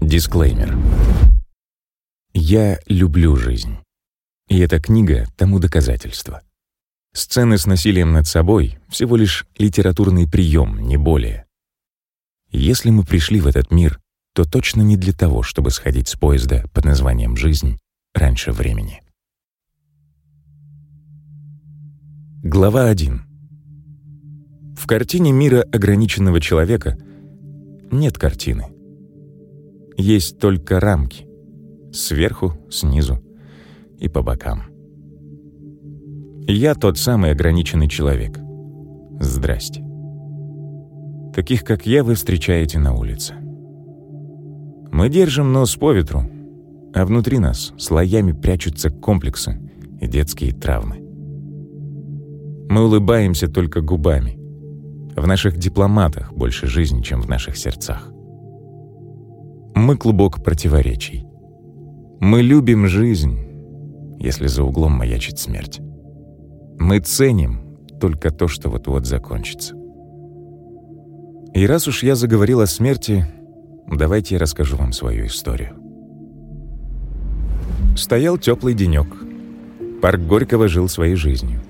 Дисклеймер. Я люблю жизнь. И эта книга тому доказательство. Сцены с насилием над собой — всего лишь литературный прием, не более. Если мы пришли в этот мир, то точно не для того, чтобы сходить с поезда под названием «Жизнь» раньше времени. Глава 1. В картине мира ограниченного человека нет картины. Есть только рамки. Сверху, снизу и по бокам. Я тот самый ограниченный человек. Здрасте. Таких, как я, вы встречаете на улице. Мы держим нос по ветру, а внутри нас слоями прячутся комплексы и детские травмы. Мы улыбаемся только губами. В наших дипломатах больше жизни, чем в наших сердцах. Мы клубок противоречий. Мы любим жизнь, если за углом маячит смерть. Мы ценим только то, что вот-вот закончится. И раз уж я заговорил о смерти, давайте я расскажу вам свою историю. Стоял теплый денек. Парк Горького жил своей жизнью.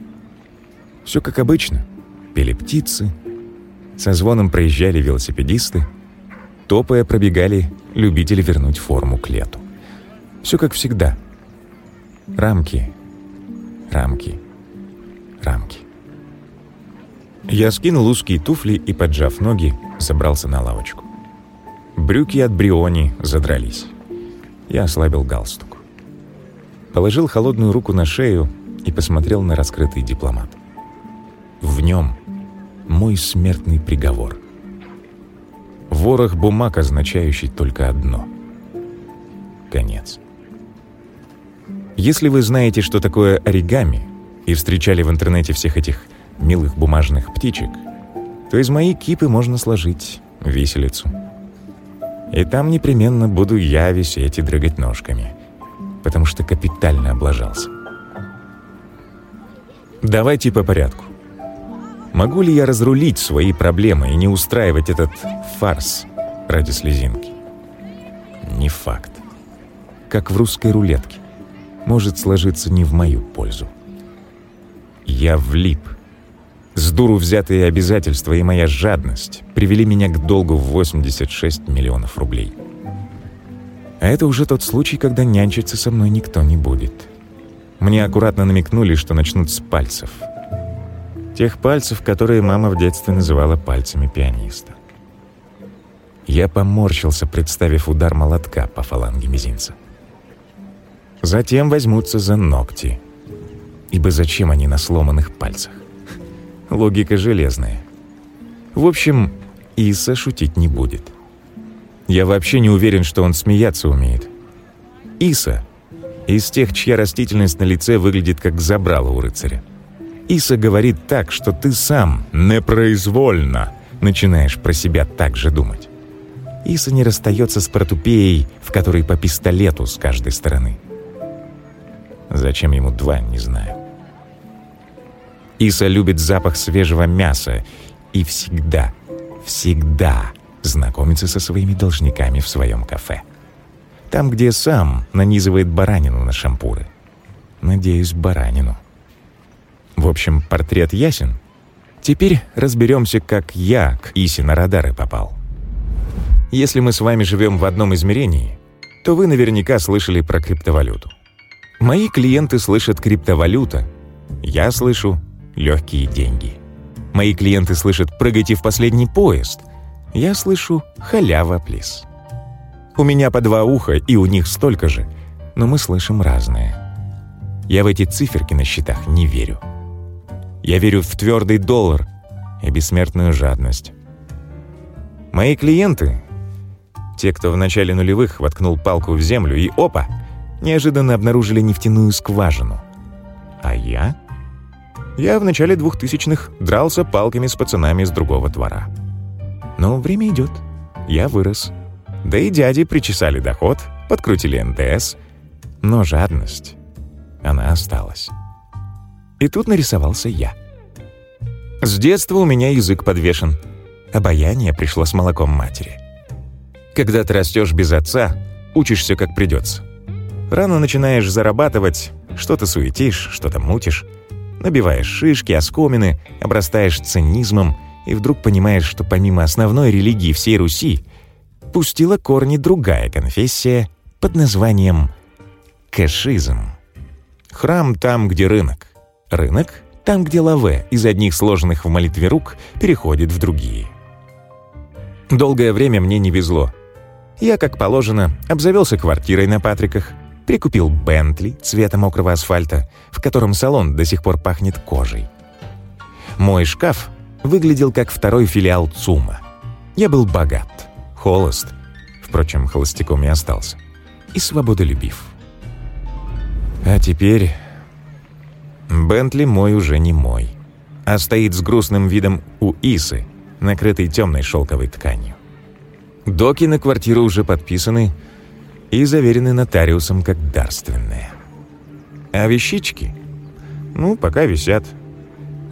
Все как обычно. Пели птицы, со звоном проезжали велосипедисты, топая пробегали любители вернуть форму к лету. Все как всегда. Рамки, рамки, рамки. Я скинул узкие туфли и, поджав ноги, забрался на лавочку. Брюки от Бриони задрались. Я ослабил галстук. Положил холодную руку на шею и посмотрел на раскрытый дипломат. В нем мой смертный приговор. Ворох бумаг, означающий только одно. Конец. Если вы знаете, что такое оригами, и встречали в интернете всех этих милых бумажных птичек, то из моей кипы можно сложить виселицу. И там непременно буду я висеть и дрыгать ножками, потому что капитально облажался. Давайте по порядку. Могу ли я разрулить свои проблемы и не устраивать этот фарс ради слезинки? Не факт. Как в русской рулетке. Может сложиться не в мою пользу. Я влип. С дуру взятые обязательства и моя жадность привели меня к долгу в 86 миллионов рублей. А это уже тот случай, когда нянчиться со мной никто не будет. Мне аккуратно намекнули, что начнут с пальцев. Тех пальцев, которые мама в детстве называла пальцами пианиста. Я поморщился, представив удар молотка по фаланге мизинца. Затем возьмутся за ногти. Ибо зачем они на сломанных пальцах? Логика железная. В общем, Иса шутить не будет. Я вообще не уверен, что он смеяться умеет. Иса — из тех, чья растительность на лице выглядит как забрало у рыцаря. Иса говорит так, что ты сам непроизвольно начинаешь про себя так же думать. Иса не расстается с протупеей, в которой по пистолету с каждой стороны. Зачем ему два, не знаю. Иса любит запах свежего мяса и всегда, всегда знакомится со своими должниками в своем кафе. Там, где сам нанизывает баранину на шампуры. Надеюсь, баранину. В общем, портрет ясен. Теперь разберемся, как я к Исе на радары попал. Если мы с вами живем в одном измерении, то вы наверняка слышали про криптовалюту. Мои клиенты слышат криптовалюта. Я слышу легкие деньги. Мои клиенты слышат «прыгайте в последний поезд». Я слышу «халява, плиз». У меня по два уха, и у них столько же, но мы слышим разное. Я в эти циферки на счетах не верю. Я верю в твердый доллар и бессмертную жадность. Мои клиенты, те, кто в начале нулевых воткнул палку в землю и опа, неожиданно обнаружили нефтяную скважину. А я я в начале двухтысячных дрался палками с пацанами из другого двора. Но время идет. Я вырос. Да и дяди причесали доход, подкрутили НДС. Но жадность, она осталась. И тут нарисовался я. С детства у меня язык подвешен. Обаяние пришло с молоком матери. Когда ты растешь без отца, учишься как придется. Рано начинаешь зарабатывать, что-то суетишь, что-то мутишь, набиваешь шишки, оскомины, обрастаешь цинизмом и вдруг понимаешь, что помимо основной религии всей Руси пустила корни другая конфессия под названием кэшизм. Храм там, где рынок. Рынок там, где лаве из одних сложенных в молитве рук переходит в другие. Долгое время мне не везло. Я, как положено, обзавелся квартирой на Патриках, прикупил Бентли цвета мокрого асфальта, в котором салон до сих пор пахнет кожей. Мой шкаф выглядел как второй филиал ЦУМа. Я был богат, холост, впрочем, холостяком и остался, и свободолюбив. А теперь Бентли мой уже не мой, а стоит с грустным видом у Исы, накрытой темной шелковой тканью. Доки на квартиру уже подписаны и заверены нотариусом как дарственные. А вещички? Ну, пока висят.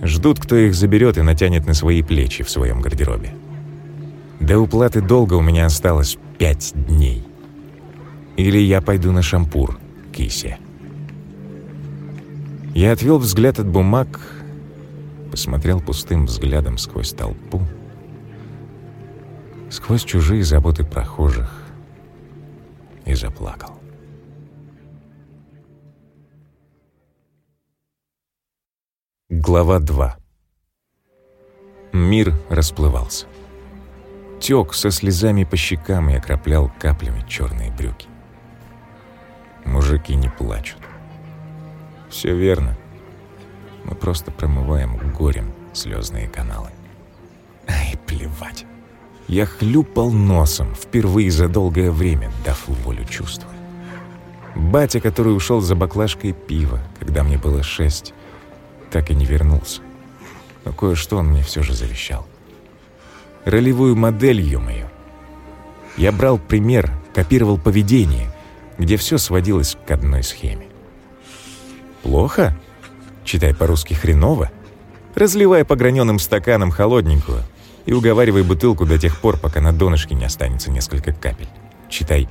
Ждут, кто их заберет и натянет на свои плечи в своем гардеробе. До уплаты долга у меня осталось пять дней. Или я пойду на шампур, Кисе. Я отвел взгляд от бумаг, посмотрел пустым взглядом сквозь толпу, сквозь чужие заботы прохожих и заплакал. Глава 2 Мир расплывался. Тек со слезами по щекам и окроплял каплями черные брюки. Мужики не плачут. Все верно. Мы просто промываем горем слезные каналы. Ай, плевать. Я хлюпал носом, впервые за долгое время, дав волю чувству. Батя, который ушел за баклажкой пива, когда мне было шесть, так и не вернулся. Но кое-что он мне все же завещал. Ролевую модель, ё-моё. Я брал пример, копировал поведение, где все сводилось к одной схеме. Плохо? Читай по-русски хреново? Разливай по граненым стаканам холодненькую и уговаривай бутылку до тех пор, пока на донышке не останется несколько капель. Читай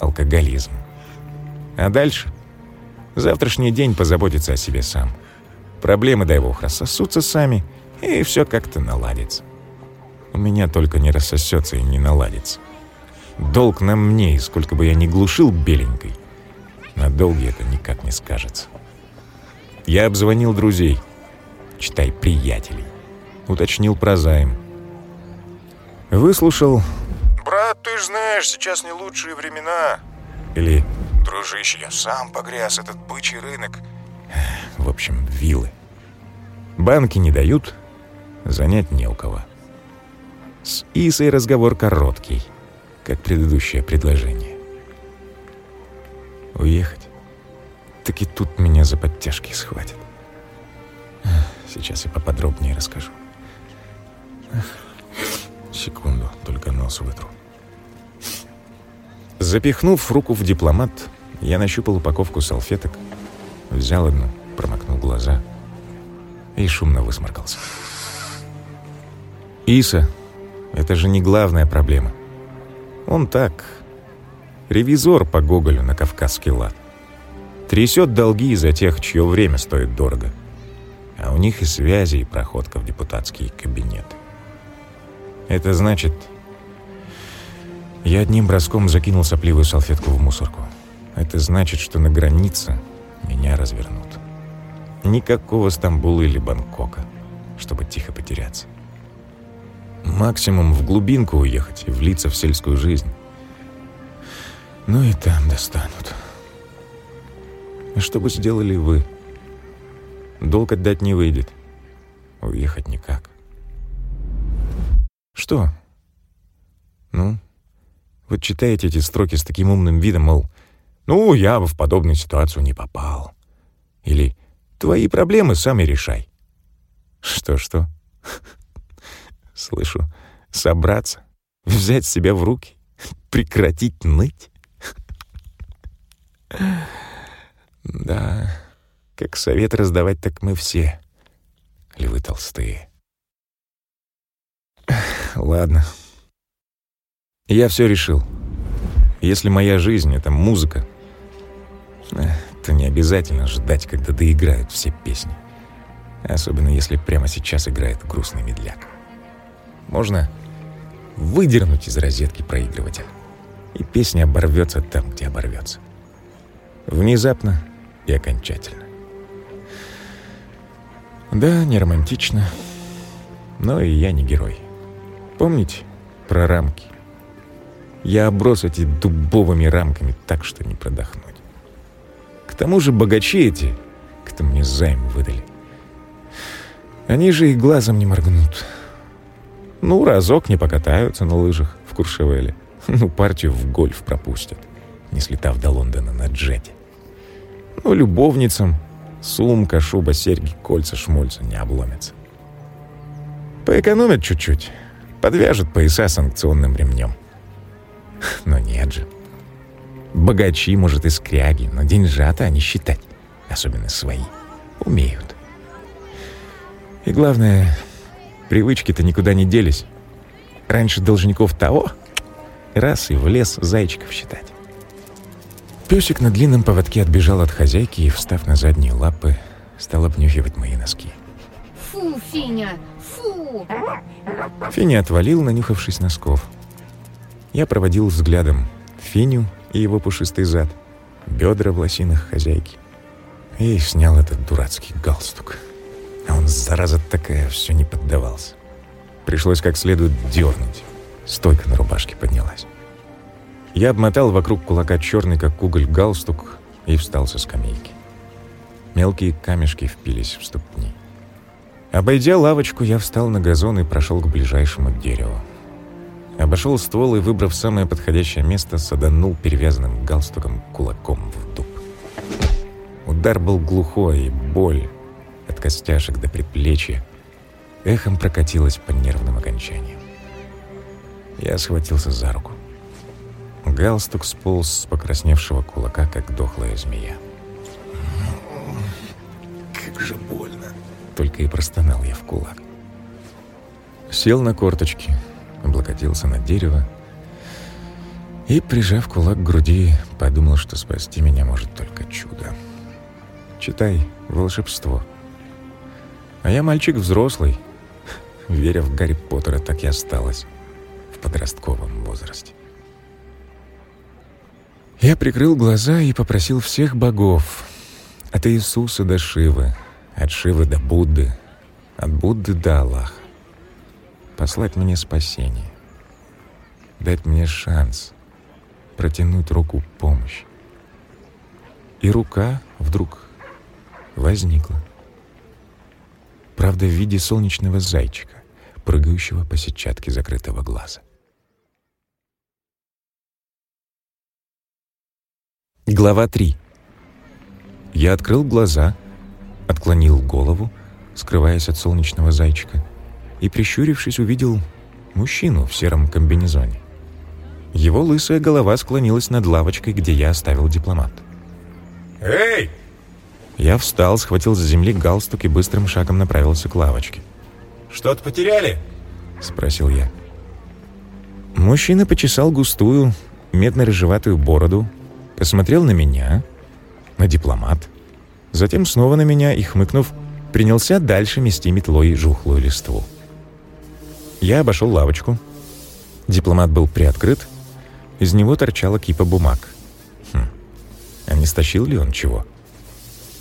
алкоголизм. А дальше? Завтрашний день позаботится о себе сам. Проблемы, дай бог, рассосутся сами, и все как-то наладится. У меня только не рассосется и не наладится. Долг на мне, и сколько бы я ни глушил беленькой, на долге это никак не скажется. Я обзвонил друзей, читай, приятелей, уточнил про займ. Выслушал «Брат, ты ж знаешь, сейчас не лучшие времена». Или «Дружище, я сам погряз этот бычий рынок». В общем, вилы. Банки не дают, занять не у кого. С Исой разговор короткий, как предыдущее предложение. Уехать? Так и тут меня за подтяжки схватят. Сейчас я поподробнее расскажу. Секунду, только нос вытру. Запихнув руку в дипломат, я нащупал упаковку салфеток, взял одну, промокнул глаза и шумно высморкался. Иса — это же не главная проблема. Он так, ревизор по Гоголю на кавказский лад. Трясет долги за тех, чье время стоит дорого. А у них и связи, и проходка в депутатские кабинеты. Это значит... Я одним броском закинул сопливую салфетку в мусорку. Это значит, что на границе меня развернут. Никакого Стамбула или Бангкока, чтобы тихо потеряться. Максимум в глубинку уехать и влиться в сельскую жизнь. Ну и там достанут. А что бы сделали вы? Долг отдать не выйдет. Уехать никак. Что? Ну, вот читаете эти строки с таким умным видом, мол, «Ну, я бы в подобную ситуацию не попал». Или «Твои проблемы сами решай». Что-что? Слышу, собраться, взять себя в руки, прекратить ныть. Да, как совет раздавать, так мы все. Львы толстые. Ладно. Я все решил. Если моя жизнь — это музыка, то не обязательно ждать, когда доиграют все песни. Особенно если прямо сейчас играет грустный медляк. Можно выдернуть из розетки проигрыватель, и песня оборвется там, где оборвется. Внезапно и окончательно. Да, не романтично, но и я не герой. Помните про рамки? Я оброс эти дубовыми рамками так, что не продохнуть. К тому же богачи эти, кто мне займ выдали, они же и глазом не моргнут. Ну, разок не покатаются на лыжах в Куршевеле. Ну, партию в гольф пропустят, не слетав до Лондона на джете. Ну, любовницам сумка, шуба, серьги, кольца, шмольца не обломятся. Поэкономят чуть-чуть, подвяжут пояса санкционным ремнем. Но нет же. Богачи, может, и скряги, но деньжата они считать, особенно свои, умеют. И главное, привычки-то никуда не делись. Раньше должников того, раз и в лес зайчиков считать. Песик на длинном поводке отбежал от хозяйки и, встав на задние лапы, стал обнюхивать мои носки. Фу, Финя, фу! Финя отвалил, нанюхавшись носков. Я проводил взглядом Финю и его пушистый зад, бедра в лосинах хозяйки. И снял этот дурацкий галстук. А он, зараза такая, все не поддавался. Пришлось как следует дернуть. Стойка на рубашке поднялась. Я обмотал вокруг кулака черный, как уголь, галстук и встал со скамейки. Мелкие камешки впились в ступни. Обойдя лавочку, я встал на газон и прошел к ближайшему дереву. Обошел ствол и, выбрав самое подходящее место, саданул перевязанным галстуком кулаком в дуб. Удар был глухой, и боль от костяшек до предплечья эхом прокатилась по нервным окончаниям. Я схватился за руку. Галстук сполз с покрасневшего кулака, как дохлая змея. Как же больно. Только и простонал я в кулак. Сел на корточки, облокотился на дерево и, прижав кулак к груди, подумал, что спасти меня может только чудо. Читай, волшебство. А я мальчик взрослый, веря в Гарри Поттера, так и осталось в подростковом возрасте. Я прикрыл глаза и попросил всех богов, от Иисуса до Шивы, от Шивы до Будды, от Будды до Аллаха, послать мне спасение, дать мне шанс протянуть руку помощи. И рука вдруг возникла. Правда, в виде солнечного зайчика, прыгающего по сетчатке закрытого глаза. Глава 3. Я открыл глаза, отклонил голову, скрываясь от солнечного зайчика, и, прищурившись, увидел мужчину в сером комбинезоне. Его лысая голова склонилась над лавочкой, где я оставил дипломат. Эй! Я встал, схватил за земли галстук и быстрым шагом направился к лавочке. Что-то потеряли? — спросил я. Мужчина почесал густую, медно-рыжеватую бороду, посмотрел на меня, на дипломат, затем снова на меня и, хмыкнув, принялся дальше мести метлой жухлую листву. Я обошел лавочку. Дипломат был приоткрыт, из него торчала кипа бумаг. Хм, а не стащил ли он чего?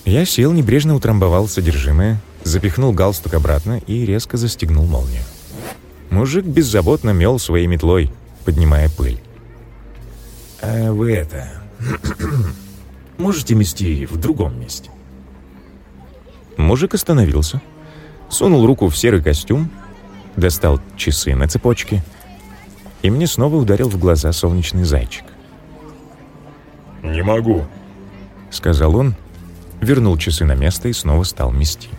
Я сел, небрежно утрамбовал содержимое, запихнул галстук обратно и резко застегнул молнию. Мужик беззаботно мел своей метлой, поднимая пыль. А вы это... Можете мести в другом месте? Мужик остановился, сунул руку в серый костюм, достал часы на цепочке, и мне снова ударил в глаза солнечный зайчик. Не могу. — сказал он, вернул часы на место и снова стал мести.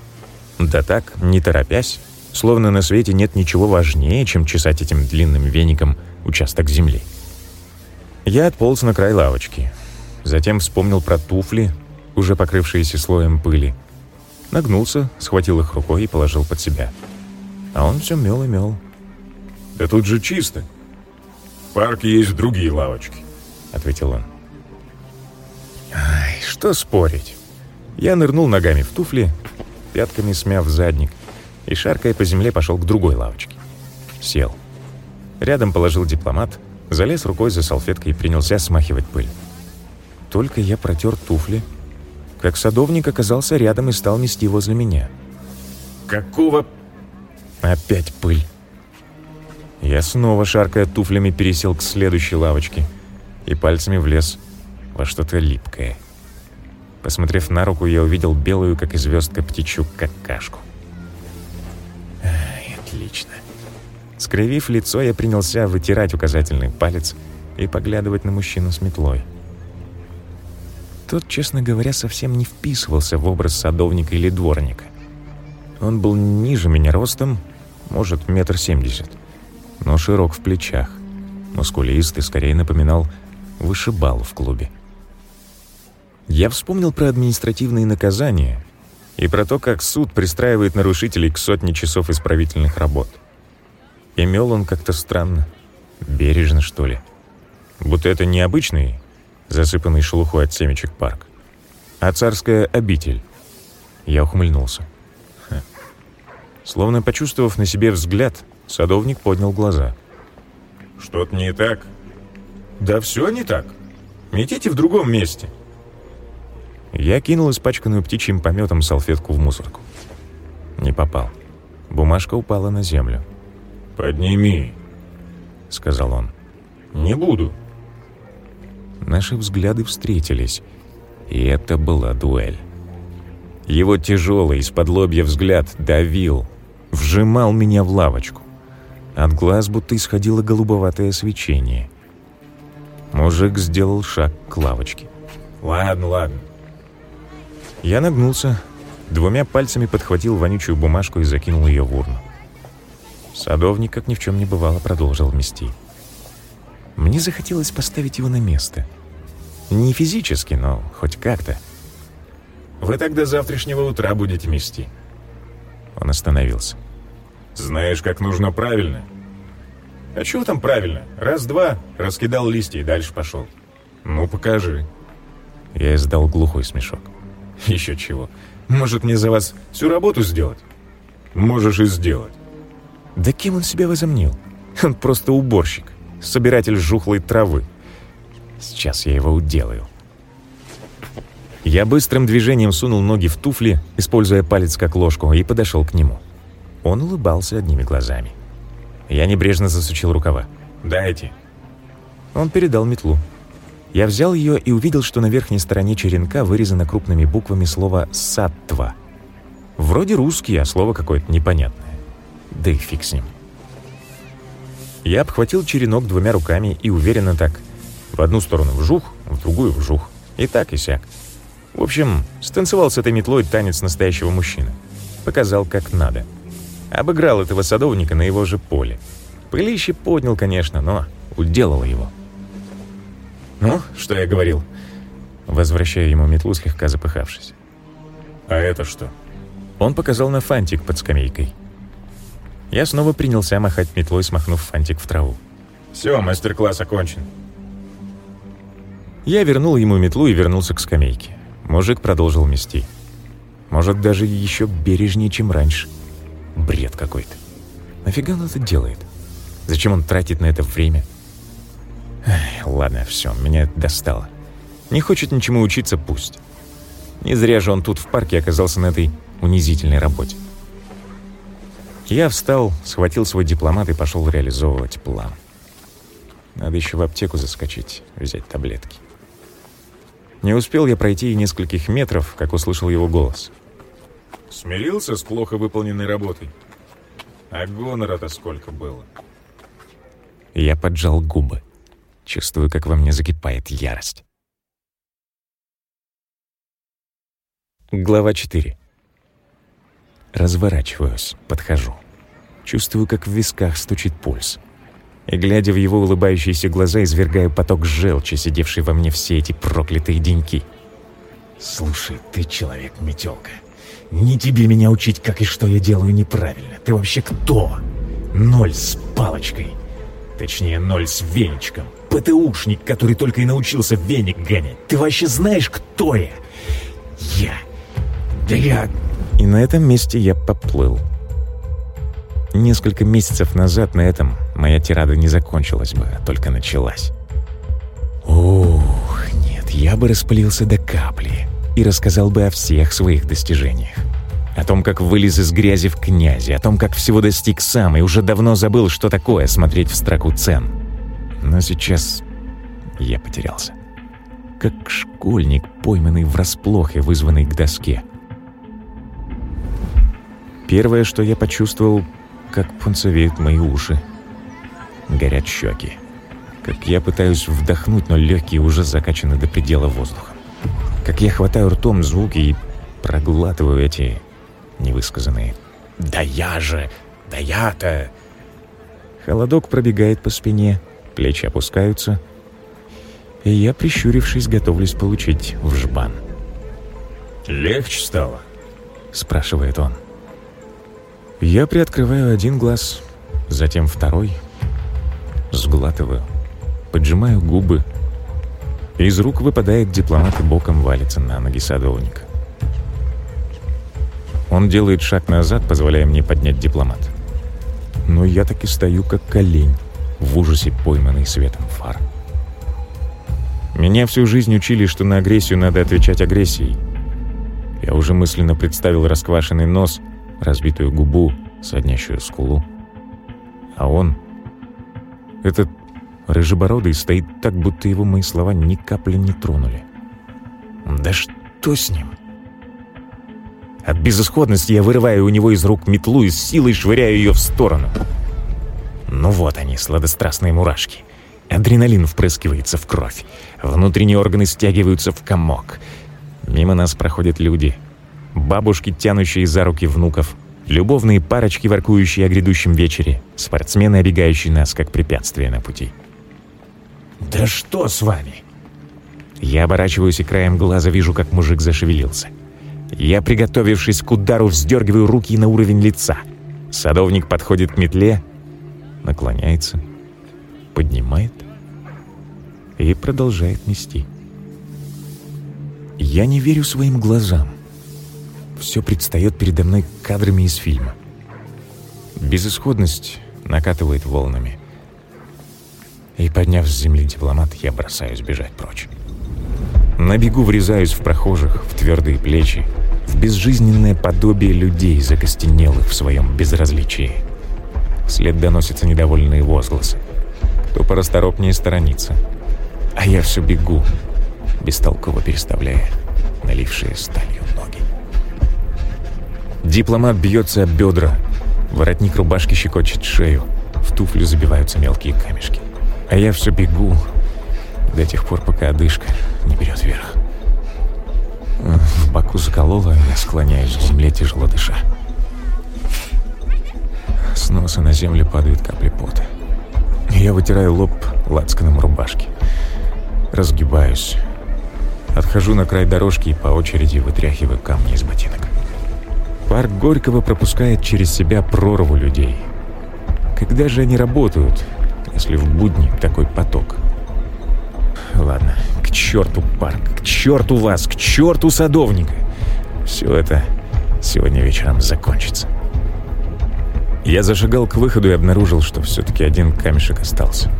Да так, не торопясь, словно на свете нет ничего важнее, чем чесать этим длинным веником участок земли. Я отполз на край лавочки. Затем вспомнил про туфли, уже покрывшиеся слоем пыли. Нагнулся, схватил их рукой и положил под себя. А он все мел и мел. Да тут же чисто. В парке есть другие лавочки», — ответил он. Ай, что спорить. Я нырнул ногами в туфли, пятками смяв задник, и, шаркая по земле, пошел к другой лавочке. Сел. Рядом положил дипломат, залез рукой за салфеткой и принялся смахивать пыль. Только я протер туфли, как садовник оказался рядом и стал мести возле меня. «Какого...» Опять пыль. Я снова, шаркая туфлями, пересел к следующей лавочке и пальцами влез во что-то липкое. Посмотрев на руку, я увидел белую, как и звездка, птичью какашку. Ай, отлично. Скривив лицо, я принялся вытирать указательный палец и поглядывать на мужчину с метлой. Тот, честно говоря, совсем не вписывался в образ садовника или дворника. Он был ниже меня ростом, может, метр семьдесят, но широк в плечах. Мускулист и скорее напоминал вышибал в клубе. Я вспомнил про административные наказания и про то, как суд пристраивает нарушителей к сотне часов исправительных работ. И мел он как-то странно, бережно, что ли. Будто это не обычный, засыпанный шелухой от семечек парк, а царская обитель. Я ухмыльнулся. Ха. Словно почувствовав на себе взгляд, садовник поднял глаза. «Что-то не так?» «Да все не так. Метите в другом месте». Я кинул испачканную птичьим пометом салфетку в мусорку. Не попал. Бумажка упала на землю. «Подними», — сказал он. «Не буду». Наши взгляды встретились, и это была дуэль. Его тяжелый из-под лобья взгляд давил, вжимал меня в лавочку. От глаз будто исходило голубоватое свечение. Мужик сделал шаг к лавочке. «Ладно, ладно». Я нагнулся, двумя пальцами подхватил вонючую бумажку и закинул ее в урну. Садовник, как ни в чем не бывало, продолжил мести. Мне захотелось поставить его на место. Не физически, но хоть как-то. «Вы тогда завтрашнего утра будете мести». Он остановился. «Знаешь, как нужно правильно?» «А чего там правильно? Раз-два, раскидал листья и дальше пошел». «Ну, покажи». Я издал глухой смешок. «Еще чего. Может, мне за вас всю работу сделать?» «Можешь и сделать». Да кем он себя возомнил? Он просто уборщик, собиратель жухлой травы. Сейчас я его уделаю. Я быстрым движением сунул ноги в туфли, используя палец как ложку, и подошел к нему. Он улыбался одними глазами. Я небрежно засучил рукава. «Дайте». Он передал метлу. Я взял ее и увидел, что на верхней стороне черенка вырезано крупными буквами слово «саттва». Вроде русский, а слово какое-то непонятное. Да и фиг с ним. Я обхватил черенок двумя руками и уверенно так. В одну сторону вжух, в другую вжух. И так, и сяк. В общем, станцевал с этой метлой танец настоящего мужчины. Показал, как надо. Обыграл этого садовника на его же поле. Пылище поднял, конечно, но уделал его. «Ну, что я говорил?» Возвращая ему метлу, слегка запыхавшись. «А это что?» Он показал на фантик под скамейкой. Я снова принялся махать метлой, смахнув фантик в траву. «Все, мастер-класс окончен». Я вернул ему метлу и вернулся к скамейке. Мужик продолжил мести. Может, даже еще бережнее, чем раньше. Бред какой-то. Нафига он это делает? Зачем он тратит на это время? Эх, ладно, все, меня это достало. Не хочет ничему учиться, пусть. Не зря же он тут в парке оказался на этой унизительной работе. Я встал, схватил свой дипломат и пошел реализовывать план. Надо еще в аптеку заскочить, взять таблетки. Не успел я пройти и нескольких метров, как услышал его голос. «Смирился с плохо выполненной работой? А гонора-то сколько было?» Я поджал губы. Чувствую, как во мне закипает ярость. Глава 4. Разворачиваюсь, подхожу. Чувствую, как в висках стучит пульс. И, глядя в его улыбающиеся глаза, извергаю поток желчи, сидевший во мне все эти проклятые деньки. «Слушай, ты человек-метелка. Не тебе меня учить, как и что я делаю неправильно. Ты вообще кто? Ноль с палочкой. Точнее, ноль с веничком. ПТУшник, который только и научился веник гонять. Ты вообще знаешь, кто я? Я. Да я... И на этом месте я поплыл. Несколько месяцев назад на этом моя тирада не закончилась бы, а только началась. Ух, нет, я бы распылился до капли и рассказал бы о всех своих достижениях. О том, как вылез из грязи в князи, о том, как всего достиг сам, и уже давно забыл, что такое смотреть в строку цен. Но сейчас я потерялся. Как школьник, пойманный врасплох и вызванный к доске. Первое, что я почувствовал, как пунцовеют мои уши. Горят щеки. Как я пытаюсь вдохнуть, но легкие уже закачаны до предела воздухом. Как я хватаю ртом звуки и проглатываю эти невысказанные «Да я же! Да я-то!» Холодок пробегает по спине, плечи опускаются, и я, прищурившись, готовлюсь получить в жбан. «Легче стало?» — спрашивает он. Я приоткрываю один глаз, затем второй, сглатываю, поджимаю губы. Из рук выпадает дипломат и боком валится на ноги садовника. Он делает шаг назад, позволяя мне поднять дипломат. Но я так и стою, как колень, в ужасе пойманный светом фар. Меня всю жизнь учили, что на агрессию надо отвечать агрессией. Я уже мысленно представил расквашенный нос, разбитую губу, соднящую скулу. А он, этот рыжебородый, стоит так, будто его мои слова ни капли не тронули. Да что с ним? От безысходности я вырываю у него из рук метлу и с силой швыряю ее в сторону. Ну вот они, сладострастные мурашки. Адреналин впрыскивается в кровь. Внутренние органы стягиваются в комок. Мимо нас проходят люди. Бабушки, тянущие за руки внуков. Любовные парочки, воркующие о грядущем вечере. Спортсмены, обегающие нас, как препятствие на пути. Да что с вами? Я оборачиваюсь и краем глаза вижу, как мужик зашевелился. Я, приготовившись к удару, вздергиваю руки на уровень лица. Садовник подходит к метле, наклоняется, поднимает и продолжает нести. Я не верю своим глазам. Все предстает передо мной кадрами из фильма. Безысходность накатывает волнами. И, подняв с земли дипломат, я бросаюсь бежать прочь. На бегу врезаюсь в прохожих, в твердые плечи, в безжизненное подобие людей, закостенелых в своем безразличии. Вслед доносятся недовольные возгласы. Кто порасторопнее сторонится. А я все бегу, бестолково переставляя налившие сталью ноги. Дипломат бьется об бедра, воротник рубашки щекочет шею, в туфлю забиваются мелкие камешки. А я все бегу до тех пор, пока одышка не берет вверх. В боку закололо, я склоняюсь к земле, тяжело дыша. С носа на землю падают капли пота. Я вытираю лоб лацканом рубашки. Разгибаюсь. Отхожу на край дорожки и по очереди вытряхиваю камни из ботинок. Парк Горького пропускает через себя прорву людей. Когда же они работают, если в будни такой поток? Ладно, к черту парк, к черту вас, к черту садовника. Все это сегодня вечером закончится. Я зашагал к выходу и обнаружил, что все-таки один камешек остался.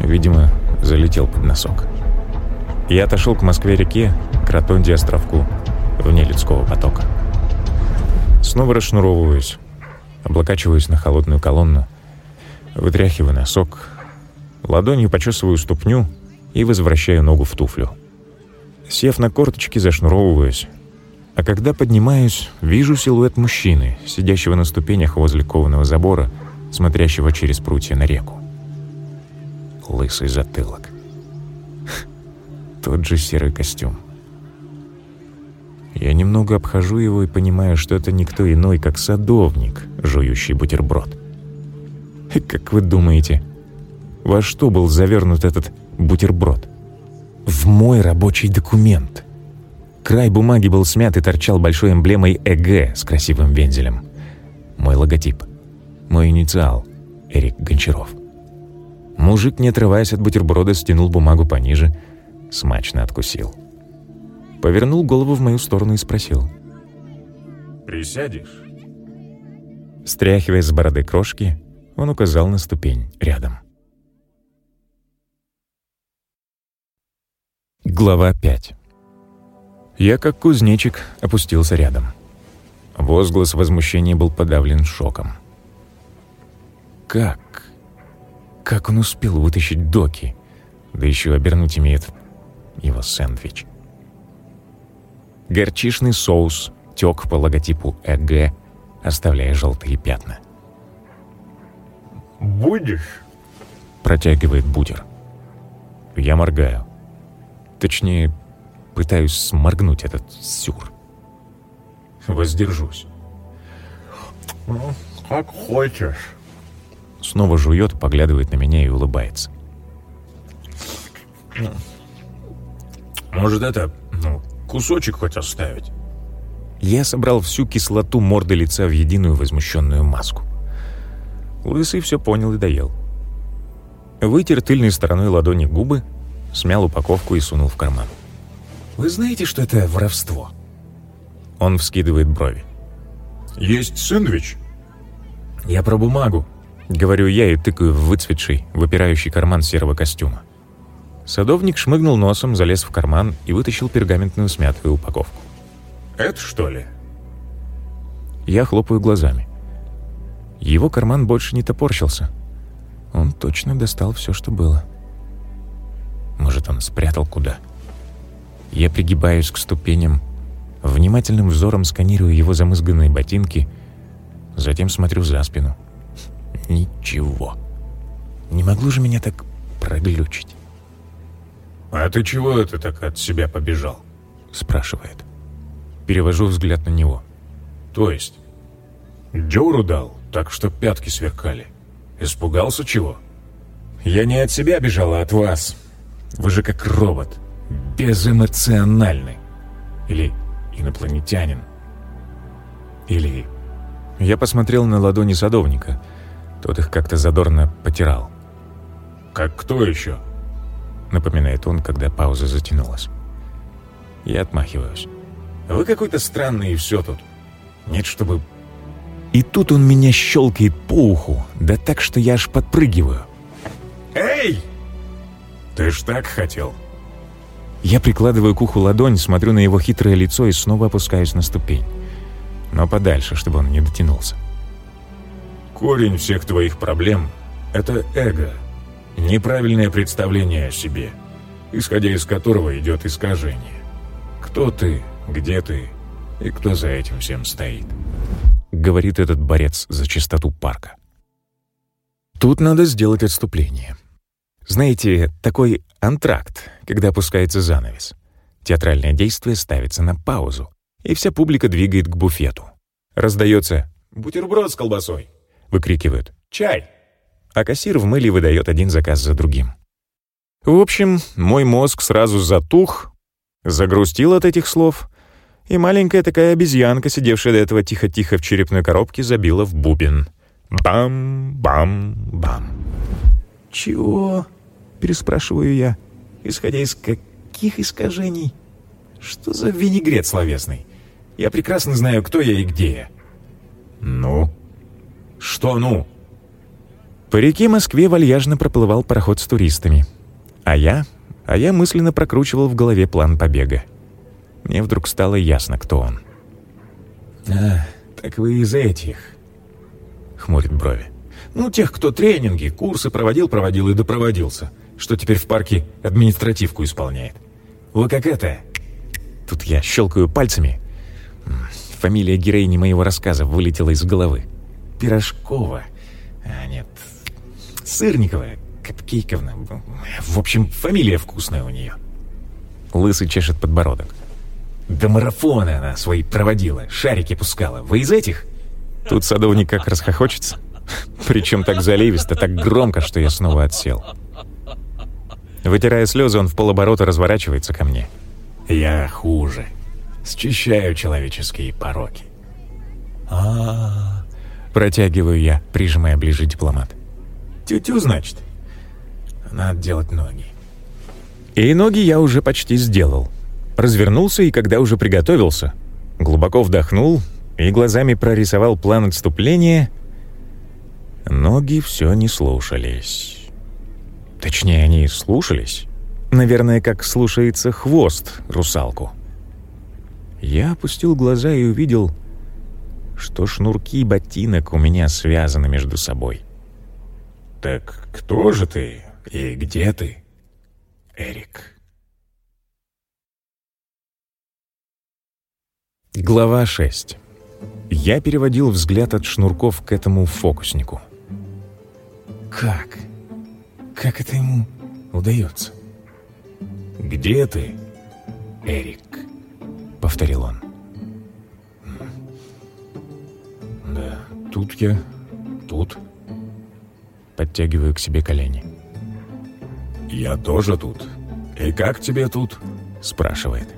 Видимо, залетел под носок. Я отошел к Москве-реке, к ротонде островку, вне людского потока. Снова расшнуровываюсь, облокачиваюсь на холодную колонну, вытряхиваю носок, ладонью почесываю ступню и возвращаю ногу в туфлю. Сев на корточки, зашнуровываюсь, а когда поднимаюсь, вижу силуэт мужчины, сидящего на ступенях возле кованого забора, смотрящего через прутья на реку. Лысый затылок. Тот же серый костюм. Я немного обхожу его и понимаю, что это никто иной, как садовник, жующий бутерброд. И как вы думаете, во что был завернут этот бутерброд? В мой рабочий документ. Край бумаги был смят и торчал большой эмблемой ЭГ с красивым вензелем. Мой логотип. Мой инициал. Эрик Гончаров. Мужик, не отрываясь от бутерброда, стянул бумагу пониже, смачно откусил. Повернул голову в мою сторону и спросил. «Присядешь?» Стряхивая с бороды крошки, он указал на ступень рядом. Глава 5 Я, как кузнечик, опустился рядом. Возглас возмущения был подавлен шоком. Как? Как он успел вытащить доки? Да еще обернуть имеет его сэндвич. Горчишный соус тек по логотипу ЭГ, оставляя желтые пятна. «Будешь?» — протягивает бутер. Я моргаю. Точнее, пытаюсь сморгнуть этот сюр. «Воздержусь». «Ну, как хочешь». Снова жует, поглядывает на меня и улыбается. «Может, это, ну, кусочек хоть оставить?» Я собрал всю кислоту морды лица в единую возмущенную маску. Лысый все понял и доел. Вытер тыльной стороной ладони губы, смял упаковку и сунул в карман. «Вы знаете, что это воровство?» Он вскидывает брови. «Есть сэндвич?» «Я про бумагу», — говорю я и тыкаю в выцветший, выпирающий карман серого костюма. Садовник шмыгнул носом, залез в карман и вытащил пергаментную смятую упаковку. «Это что ли?» Я хлопаю глазами. Его карман больше не топорщился. Он точно достал все, что было. Может, он спрятал куда? Я пригибаюсь к ступеням, внимательным взором сканирую его замызганные ботинки, затем смотрю за спину. Ничего. Не могло же меня так проглючить? «А ты чего это так от себя побежал?» Спрашивает. Перевожу взгляд на него. «То есть?» «Дёру дал, так что пятки сверкали. Испугался чего?» «Я не от себя бежал, а от вас. Вы же как робот. Безэмоциональный. Или инопланетянин. Или...» Я посмотрел на ладони садовника. Тот их как-то задорно потирал. «Как кто еще?» Напоминает он, когда пауза затянулась. Я отмахиваюсь. «Вы какой-то странный и все тут. Нет, чтобы...» И тут он меня щелкает по уху, да так, что я аж подпрыгиваю. «Эй! Ты ж так хотел!» Я прикладываю к уху ладонь, смотрю на его хитрое лицо и снова опускаюсь на ступень. Но подальше, чтобы он не дотянулся. Корень всех твоих проблем — это эго. Неправильное представление о себе, исходя из которого идет искажение. Кто ты, где ты и кто за этим всем стоит. Говорит этот борец за чистоту парка. Тут надо сделать отступление. Знаете, такой антракт, когда опускается занавес. Театральное действие ставится на паузу, и вся публика двигает к буфету. Раздается «Бутерброд с колбасой!» Выкрикивают «Чай!» А кассир в мыле выдает один заказ за другим. В общем, мой мозг сразу затух, загрустил от этих слов, и маленькая такая обезьянка, сидевшая до этого тихо-тихо в черепной коробке, забила в бубен. Бам-бам-бам. «Чего?» — переспрашиваю я. «Исходя из каких искажений? Что за винегрет словесный? Я прекрасно знаю, кто я и где я». «Ну?» «Что «ну»?» По реке Москве вальяжно проплывал пароход с туристами. А я... А я мысленно прокручивал в голове план побега. Мне вдруг стало ясно, кто он. «А, так вы из этих...» — хмурит брови. «Ну, тех, кто тренинги, курсы проводил-проводил и допроводился, что теперь в парке административку исполняет. Вы как это...» Тут я щелкаю пальцами. Фамилия героини моего рассказа вылетела из головы. Пирожкова. А, нет, Сырникова, Капкейковна. В общем, фамилия вкусная у нее. Лысый чешет подбородок. До марафона она свои проводила, шарики пускала. Вы из этих? Тут садовник как расхохочется. Причем так заливисто, так громко, что я снова отсел. Вытирая слезы, он в полоборота разворачивается ко мне. Я хуже. Счищаю человеческие пороки. а, Протягиваю я, прижимая ближе дипломат. Тю-тю, значит? Надо делать ноги. И ноги я уже почти сделал. Развернулся, и когда уже приготовился, глубоко вдохнул и глазами прорисовал план отступления, ноги все не слушались. Точнее, они слушались. Наверное, как слушается хвост русалку. Я опустил глаза и увидел, что шнурки ботинок у меня связаны между собой. «Так кто же ты и где ты, Эрик?» Глава 6. Я переводил взгляд от шнурков к этому фокуснику. «Как? Как это ему удается?» «Где ты, Эрик?» — повторил он. «Да, тут я, тут». Подтягиваю к себе колени. «Я тоже тут. И как тебе тут?» — спрашивает.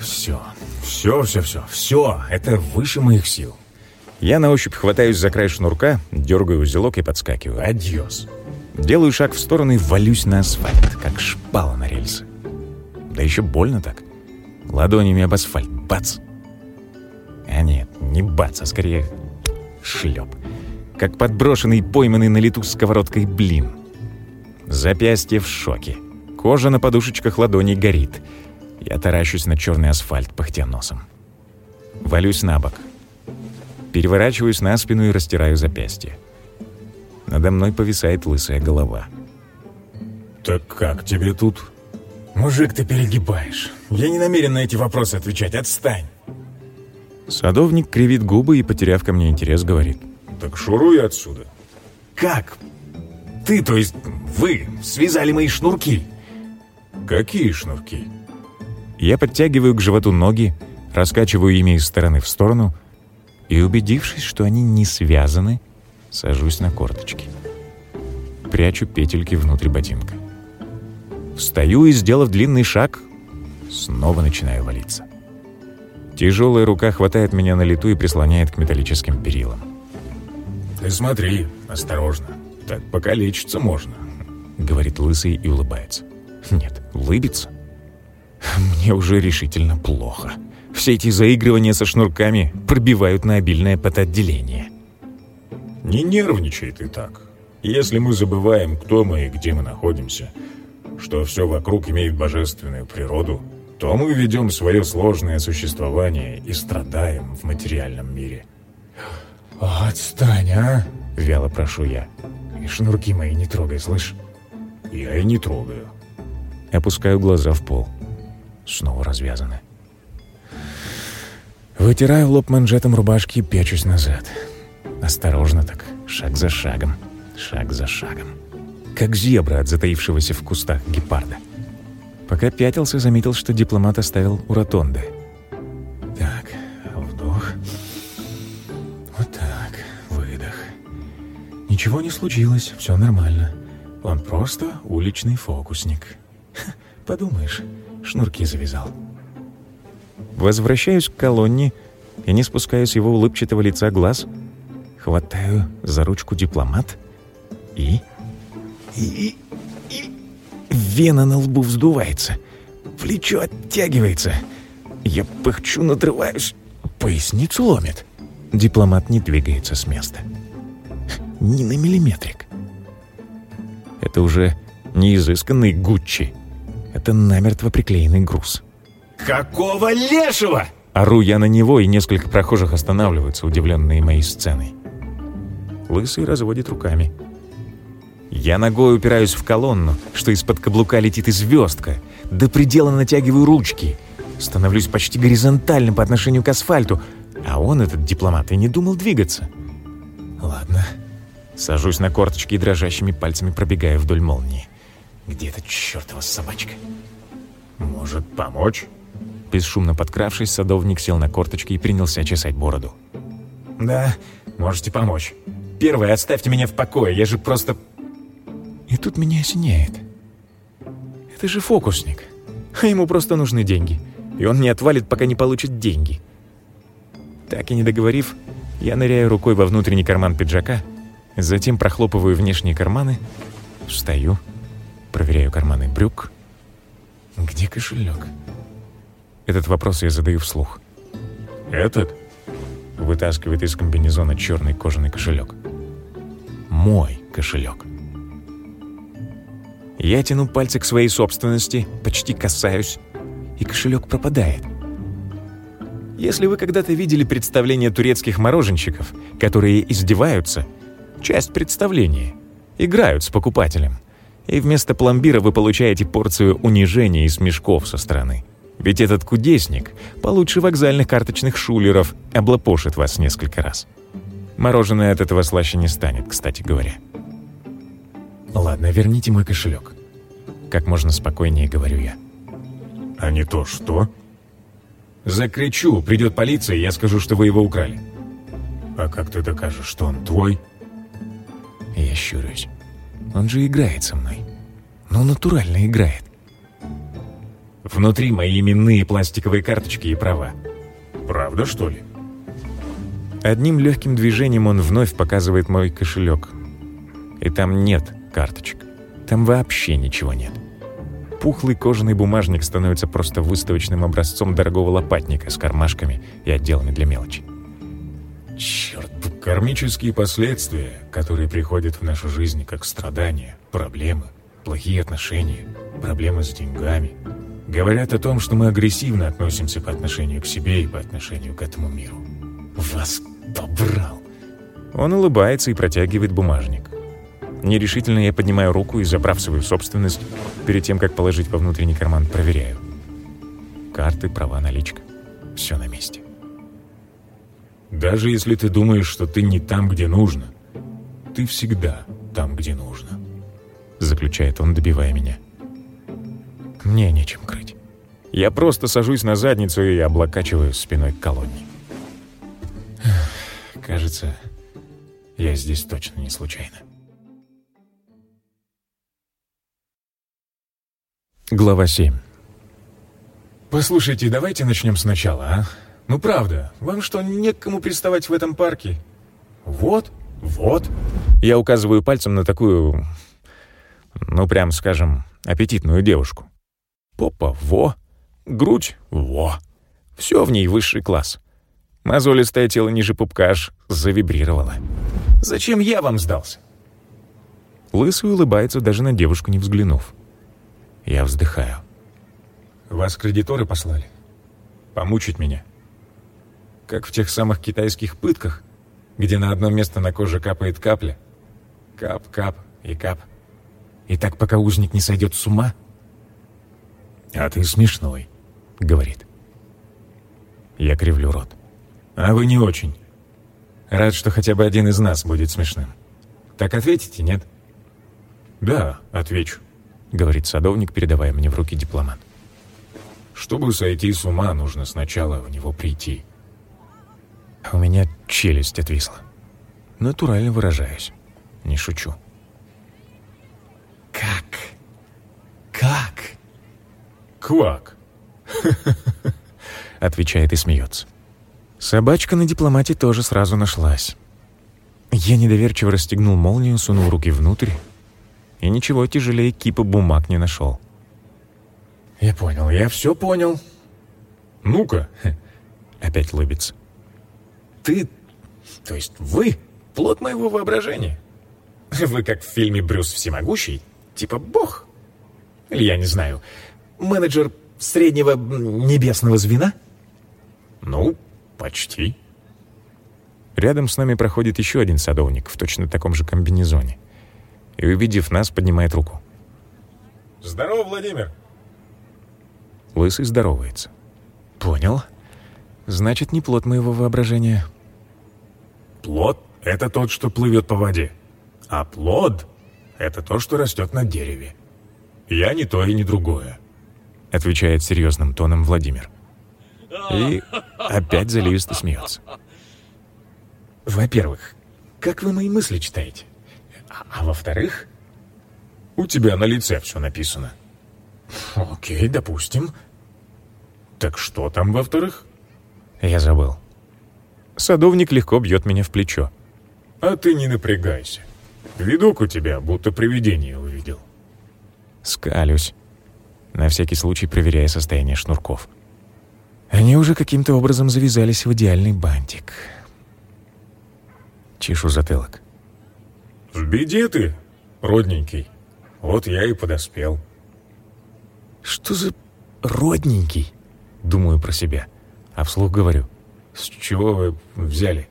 «Все, все, все, все, все. Это выше моих сил». Я на ощупь хватаюсь за край шнурка, дергаю узелок и подскакиваю. «Адьос». Делаю шаг в сторону и валюсь на асфальт, как шпала на рельсы. Да еще больно так. Ладонями об асфальт. Бац! А нет, не бац, а скорее шлеп. Как подброшенный, пойманный на лету сковородкой блин. Запястье в шоке. Кожа на подушечках ладоней горит. Я таращусь на черный асфальт, пыхтя носом. Валюсь на бок. Переворачиваюсь на спину и растираю запястье. Надо мной повисает лысая голова. «Так как тебе тут?» «Мужик, ты перегибаешь. Я не намерен на эти вопросы отвечать. Отстань!» Садовник кривит губы и, потеряв ко мне интерес, говорит. «Так шуруй отсюда». «Как? Ты, то есть вы, связали мои шнурки?» «Какие шнурки?» Я подтягиваю к животу ноги, раскачиваю ими из стороны в сторону и, убедившись, что они не связаны, сажусь на корточки. Прячу петельки внутрь ботинка. Встаю и, сделав длинный шаг, снова начинаю валиться. Тяжелая рука хватает меня на лету и прислоняет к металлическим перилам. «Ты смотри, осторожно. Так покалечиться можно», — говорит лысый и улыбается. «Нет, улыбится? Мне уже решительно плохо. Все эти заигрывания со шнурками пробивают на обильное потоотделение». «Не нервничай ты так. Если мы забываем, кто мы и где мы находимся, что все вокруг имеет божественную природу, то мы ведем свое сложное существование и страдаем в материальном мире. «Отстань, а!» — вяло прошу я. «И шнурки мои не трогай, слышь?» «Я и не трогаю». Опускаю глаза в пол. Снова развязаны. Вытираю лоб манжетом рубашки и пячусь назад. Осторожно так, шаг за шагом, шаг за шагом как зебра от затаившегося в кустах гепарда. Пока пятился, заметил, что дипломат оставил у ротонды. Так, Ничего не случилось, все нормально. Он просто уличный фокусник. Подумаешь, шнурки завязал. Возвращаюсь к колонне и, не спуская с его улыбчатого лица глаз, хватаю за ручку дипломат и и, и... Вена на лбу вздувается. Плечо оттягивается. Я пыхчу, надрываюсь. Поясницу ломит. Дипломат не двигается с места. Ни на миллиметрик. Это уже не изысканный Гуччи. Это намертво приклеенный груз. «Какого лешего?» Ору я на него, и несколько прохожих останавливаются, удивленные моей сценой. Лысый разводит руками. Я ногой упираюсь в колонну, что из-под каблука летит и звездка. До предела натягиваю ручки. Становлюсь почти горизонтальным по отношению к асфальту, а он, этот дипломат, и не думал двигаться. Ладно. Сажусь на корточки и дрожащими пальцами пробегаю вдоль молнии. Где эта чертова собачка? Может, помочь? Бесшумно подкравшись, садовник сел на корточки и принялся чесать бороду. «Да, можете помочь. Первое, отставьте меня в покое, я же просто и тут меня осеняет. Это же фокусник. А ему просто нужны деньги. И он не отвалит, пока не получит деньги. Так и не договорив, я ныряю рукой во внутренний карман пиджака, затем прохлопываю внешние карманы, встаю Проверяю карманы брюк. Где кошелек? Этот вопрос я задаю вслух. «Этот?» Вытаскивает из комбинезона черный кожаный кошелек. Мой кошелек. Я тяну пальцы к своей собственности, почти касаюсь, и кошелек пропадает. Если вы когда-то видели представление турецких мороженщиков, которые издеваются, часть представления, играют с покупателем, и вместо пломбира вы получаете порцию унижения и смешков со стороны. Ведь этот кудесник, получше вокзальных карточных шулеров, облапошит вас несколько раз. Мороженое от этого слаще не станет, кстати говоря. Ладно, верните мой кошелек. Как можно спокойнее говорю я. «А не то что?» Закричу, придет полиция, и я скажу, что вы его украли. «А как ты докажешь, что он твой?» Я щурюсь. Он же играет со мной. Ну, натурально играет. Внутри мои именные пластиковые карточки и права. «Правда, что ли?» Одним легким движением он вновь показывает мой кошелек. И там нет карточек. Там вообще ничего нет. Пухлый кожаный бумажник становится просто выставочным образцом дорогого лопатника с кармашками и отделами для мелочи. Черт, кармические последствия, которые приходят в нашу жизнь как страдания, проблемы, плохие отношения, проблемы с деньгами, говорят о том, что мы агрессивно относимся по отношению к себе и по отношению к этому миру. Вас побрал. Он улыбается и протягивает бумажник. Нерешительно я поднимаю руку и, забрав свою собственность, перед тем, как положить во внутренний карман, проверяю. Карты, права, наличка. Все на месте. Даже если ты думаешь, что ты не там, где нужно, ты всегда там, где нужно. Заключает он, добивая меня. Мне нечем крыть. Я просто сажусь на задницу и облокачиваю спиной к колонне. Кажется, я здесь точно не случайно. Глава 7 «Послушайте, давайте начнем сначала, а? Ну правда, вам что, не к кому приставать в этом парке? Вот, вот». Я указываю пальцем на такую, ну прям скажем, аппетитную девушку. Попа — во, грудь — во. Все в ней высший класс. Мозолистое тело ниже пупка аж завибрировало. «Зачем я вам сдался?» Лысый улыбается, даже на девушку не взглянув. Я вздыхаю. «Вас кредиторы послали? Помучить меня? Как в тех самых китайских пытках, где на одно место на коже капает капля? Кап, кап и кап. И так, пока узник не сойдет с ума?» «А ты смешной», — говорит. Я кривлю рот. А вы не очень. Рад, что хотя бы один из нас будет смешным. Так ответите, нет? Да, отвечу, говорит садовник, передавая мне в руки дипломат. Чтобы сойти с ума, нужно сначала в него прийти. У меня челюсть отвисла. Натурально выражаюсь. Не шучу. Как? Как? Квак. Отвечает и смеется. Собачка на дипломате тоже сразу нашлась. Я недоверчиво расстегнул молнию, сунул руки внутрь и ничего тяжелее кипа бумаг не нашел. «Я понял, я все понял. Ну-ка!» Опять лыбится. «Ты, то есть вы, плод моего воображения? Вы как в фильме «Брюс всемогущий», типа бог? Или я не знаю, менеджер среднего небесного звена?» «Ну, «Почти». Рядом с нами проходит еще один садовник в точно таком же комбинезоне. И, увидев нас, поднимает руку. «Здорово, Владимир!» Лысый здоровается. «Понял. Значит, не плод моего воображения». «Плод — это тот, что плывет по воде. А плод — это то, что растет на дереве. Я не то и не другое», — отвечает серьезным тоном Владимир. И опять заливисто смеется. Во-первых, как вы мои мысли читаете? А, а во-вторых... У тебя на лице все написано. Окей, допустим. Так что там во-вторых? Я забыл. Садовник легко бьет меня в плечо. А ты не напрягайся. Видок у тебя, будто привидение увидел. Скалюсь, на всякий случай проверяя состояние шнурков. Они уже каким-то образом завязались в идеальный бантик. Чешу затылок. «В беде ты, родненький. Вот я и подоспел». «Что за родненький?» Думаю про себя, а вслух говорю. «С чего вы взяли?»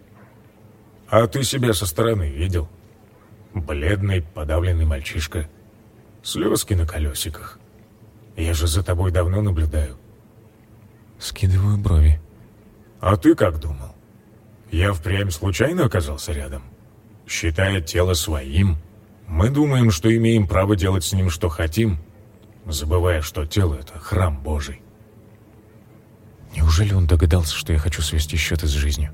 «А ты себя со стороны видел? Бледный, подавленный мальчишка. Слезки на колесиках. Я же за тобой давно наблюдаю». Скидываю брови. «А ты как думал? Я впрямь случайно оказался рядом? Считая тело своим, мы думаем, что имеем право делать с ним, что хотим, забывая, что тело — это храм Божий. Неужели он догадался, что я хочу свести счеты с жизнью?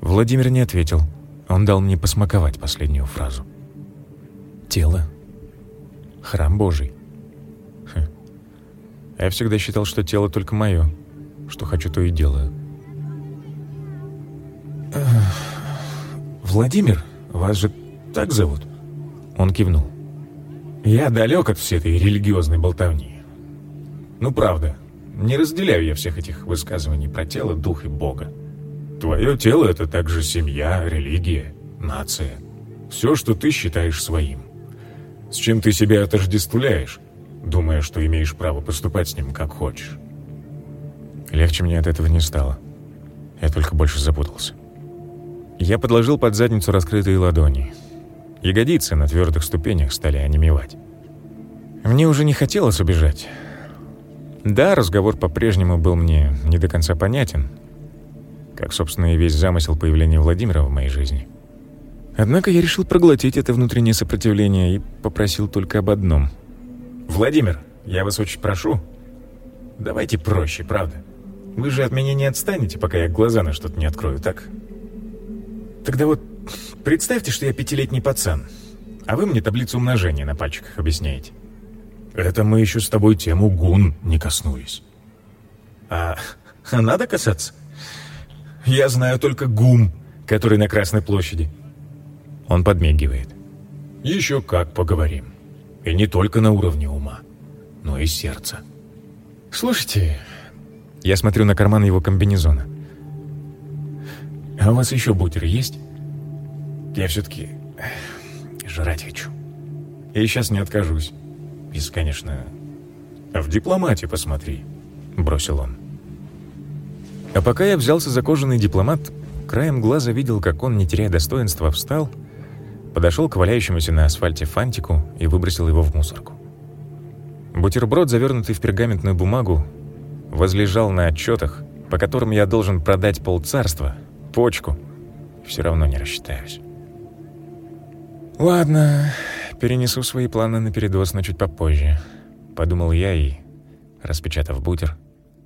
Владимир не ответил. Он дал мне посмаковать последнюю фразу. Тело. Храм Божий. Хм. Я всегда считал, что тело только мое. Что хочу, то и делаю. «Владимир, вас же так зовут?» Он кивнул. «Я далек от всей этой религиозной болтовни. Ну, правда, не разделяю я всех этих высказываний про тело, дух и Бога. Твое тело — это также семья, религия, нация. Все, что ты считаешь своим. С чем ты себя отождествляешь, думая, что имеешь право поступать с ним как хочешь. Легче мне от этого не стало. Я только больше запутался. Я подложил под задницу раскрытые ладони. Ягодицы на твердых ступенях стали онемевать. Мне уже не хотелось убежать. Да, разговор по-прежнему был мне не до конца понятен, как, собственно, и весь замысел появления Владимира в моей жизни. Однако я решил проглотить это внутреннее сопротивление и попросил только об одном. «Владимир, я вас очень прошу, давайте проще, правда? Вы же от меня не отстанете, пока я глаза на что-то не открою, так? Тогда вот представьте, что я пятилетний пацан, а вы мне таблицу умножения на пальчиках объясняете. Это мы еще с тобой тему гун не коснулись. А, а надо касаться? Я знаю только гум, который на Красной площади. Он подмигивает. Еще как поговорим. И не только на уровне ума, но и сердца. Слушайте, я смотрю на карман его комбинезона. А у вас еще бутер есть? Я все-таки жрать хочу. И сейчас не откажусь. Из, конечно... В дипломате посмотри», — бросил он. А пока я взялся за кожаный дипломат, краем глаза видел, как он, не теряя достоинства, встал, подошел к валяющемуся на асфальте фантику и выбросил его в мусорку. Бутерброд, завернутый в пергаментную бумагу, возлежал на отчетах, по которым я должен продать полцарства, почку. Все равно не рассчитаюсь. Ладно, перенесу свои планы на передоз, но чуть попозже. Подумал я и, распечатав бутер,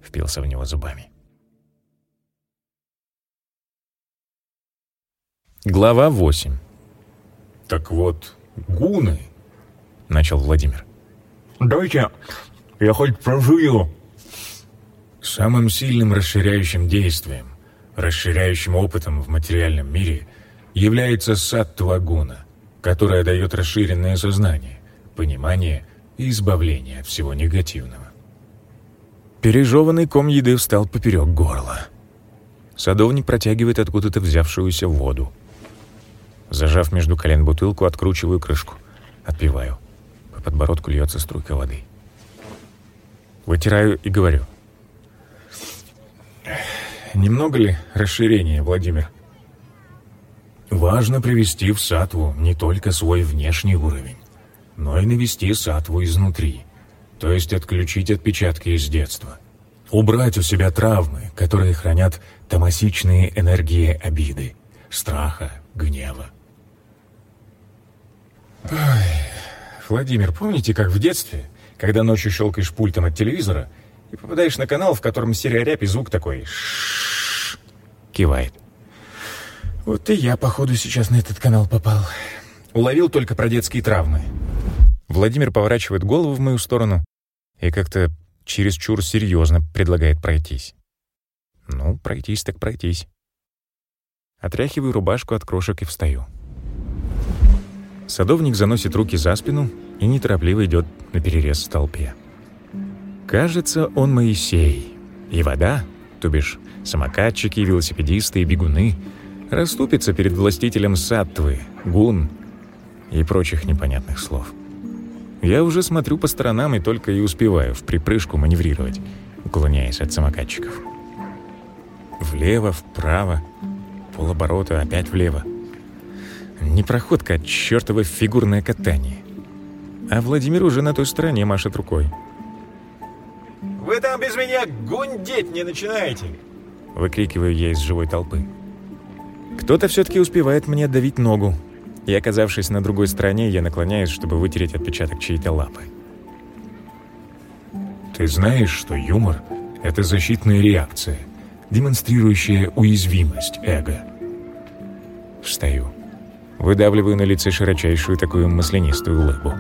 впился в него зубами. Глава 8 «Так вот, гуны...» — начал Владимир. «Дайте, я хоть прожую». Самым сильным расширяющим действием, расширяющим опытом в материальном мире является саттва гуна которая дает расширенное сознание, понимание и избавление от всего негативного. Пережеванный ком еды встал поперек горла. Садовник протягивает откуда-то взявшуюся воду. Зажав между колен бутылку, откручиваю крышку. Отпиваю. По подбородку льется струйка воды. Вытираю и говорю. «Немного ли расширения, Владимир?» Важно привести в сатву не только свой внешний уровень, но и навести сатву изнутри, то есть отключить отпечатки из детства. Убрать у себя травмы, которые хранят томасичные энергии обиды, страха, гнева. Ой, Владимир, помните, как в детстве, когда ночью щелкаешь пультом от телевизора и попадаешь на канал, в котором серия ряпь и звук такой кивает. Вот и я, походу, сейчас на этот канал попал. Уловил только про детские травмы. Владимир поворачивает голову в мою сторону и как-то чересчур серьезно предлагает пройтись. Ну, пройтись так пройтись. Отряхиваю рубашку от крошек и встаю. Садовник заносит руки за спину и неторопливо идет на перерез в толпе. Кажется, он Моисей. И вода, то бишь самокатчики, велосипедисты и бегуны, расступится перед властителем Саттвы, Гун и прочих непонятных слов. Я уже смотрю по сторонам и только и успеваю в припрыжку маневрировать, уклоняясь от самокатчиков. Влево, вправо, полоборота, опять влево. Не проходка, а чертово фигурное катание. А Владимир уже на той стороне машет рукой. «Вы там без меня гундеть не начинаете!» Выкрикиваю я из живой толпы. Кто-то все-таки успевает мне давить ногу, и, оказавшись на другой стороне, я наклоняюсь, чтобы вытереть отпечаток чьей-то лапы. Ты знаешь, что юмор — это защитная реакция, демонстрирующая уязвимость эго. Встаю. Выдавливаю на лице широчайшую такую маслянистую улыбу.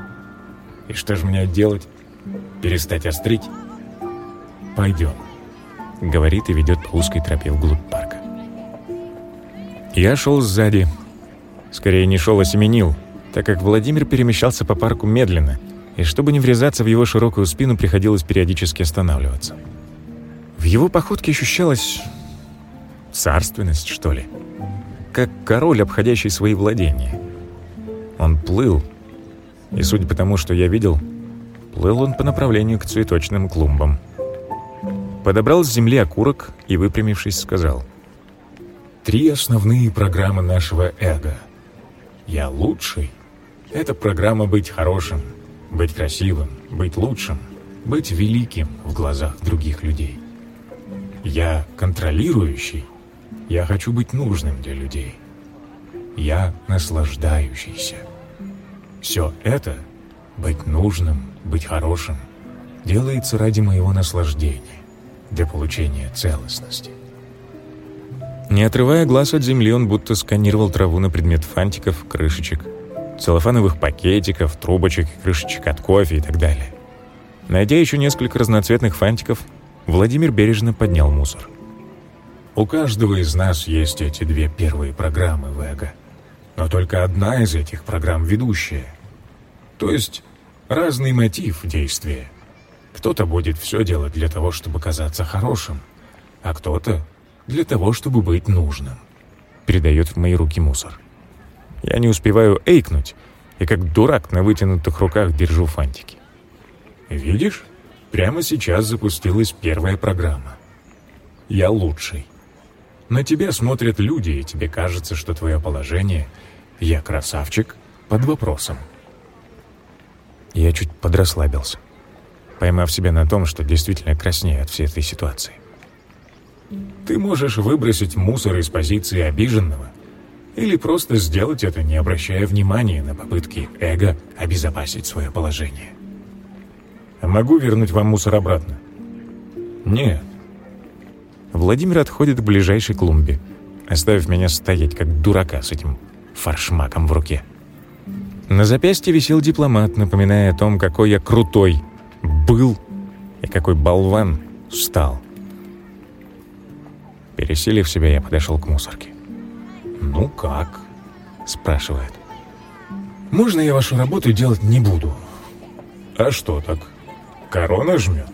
И что же мне делать? Перестать острить? Пойдем. Говорит и ведет по узкой тропе вглубь парка. Я шел сзади, Скорее не шел, а семенил, так как Владимир перемещался по парку медленно, и чтобы не врезаться в его широкую спину, приходилось периодически останавливаться. В его походке ощущалась царственность, что ли, как король, обходящий свои владения. Он плыл, и судя по тому, что я видел, плыл он по направлению к цветочным клумбам. Подобрал с земли окурок и, выпрямившись, сказал «Три основные программы нашего эго — «Я лучший» — это программа быть хорошим, быть красивым, быть лучшим, быть великим в глазах других людей. Я контролирующий, я хочу быть нужным для людей. Я наслаждающийся. Все это, быть нужным, быть хорошим, делается ради моего наслаждения, для получения целостности. Не отрывая глаз от земли, он будто сканировал траву на предмет фантиков, крышечек, целлофановых пакетиков, трубочек, крышечек от кофе и так далее. Найдя еще несколько разноцветных фантиков, Владимир бережно поднял мусор. У каждого из нас есть эти две первые программы в эго. Но только одна из этих программ ведущая. То есть разный мотив действия. Кто-то будет все делать для того, чтобы казаться хорошим, а кто-то для того, чтобы быть нужным. Передает в мои руки мусор. Я не успеваю эйкнуть, и как дурак на вытянутых руках держу фантики. Видишь, прямо сейчас запустилась первая программа. Я лучший. На тебя смотрят люди, и тебе кажется, что твое положение «я красавчик» под вопросом. Я чуть подрасслабился, поймав себя на том, что действительно краснею от всей этой ситуации. Ты можешь выбросить мусор из позиции обиженного или просто сделать это, не обращая внимания на попытки эго обезопасить свое положение. Могу вернуть вам мусор обратно? Нет. Владимир отходит к ближайшей клумбе, оставив меня стоять как дурака с этим фаршмаком в руке. На запястье висел дипломат, напоминая о том, какой я крутой был и какой болван стал. Пересилив себя, я подошел к мусорке. «Ну как?» – спрашивает. «Можно я вашу работу делать не буду?» «А что так? Корона жмет?»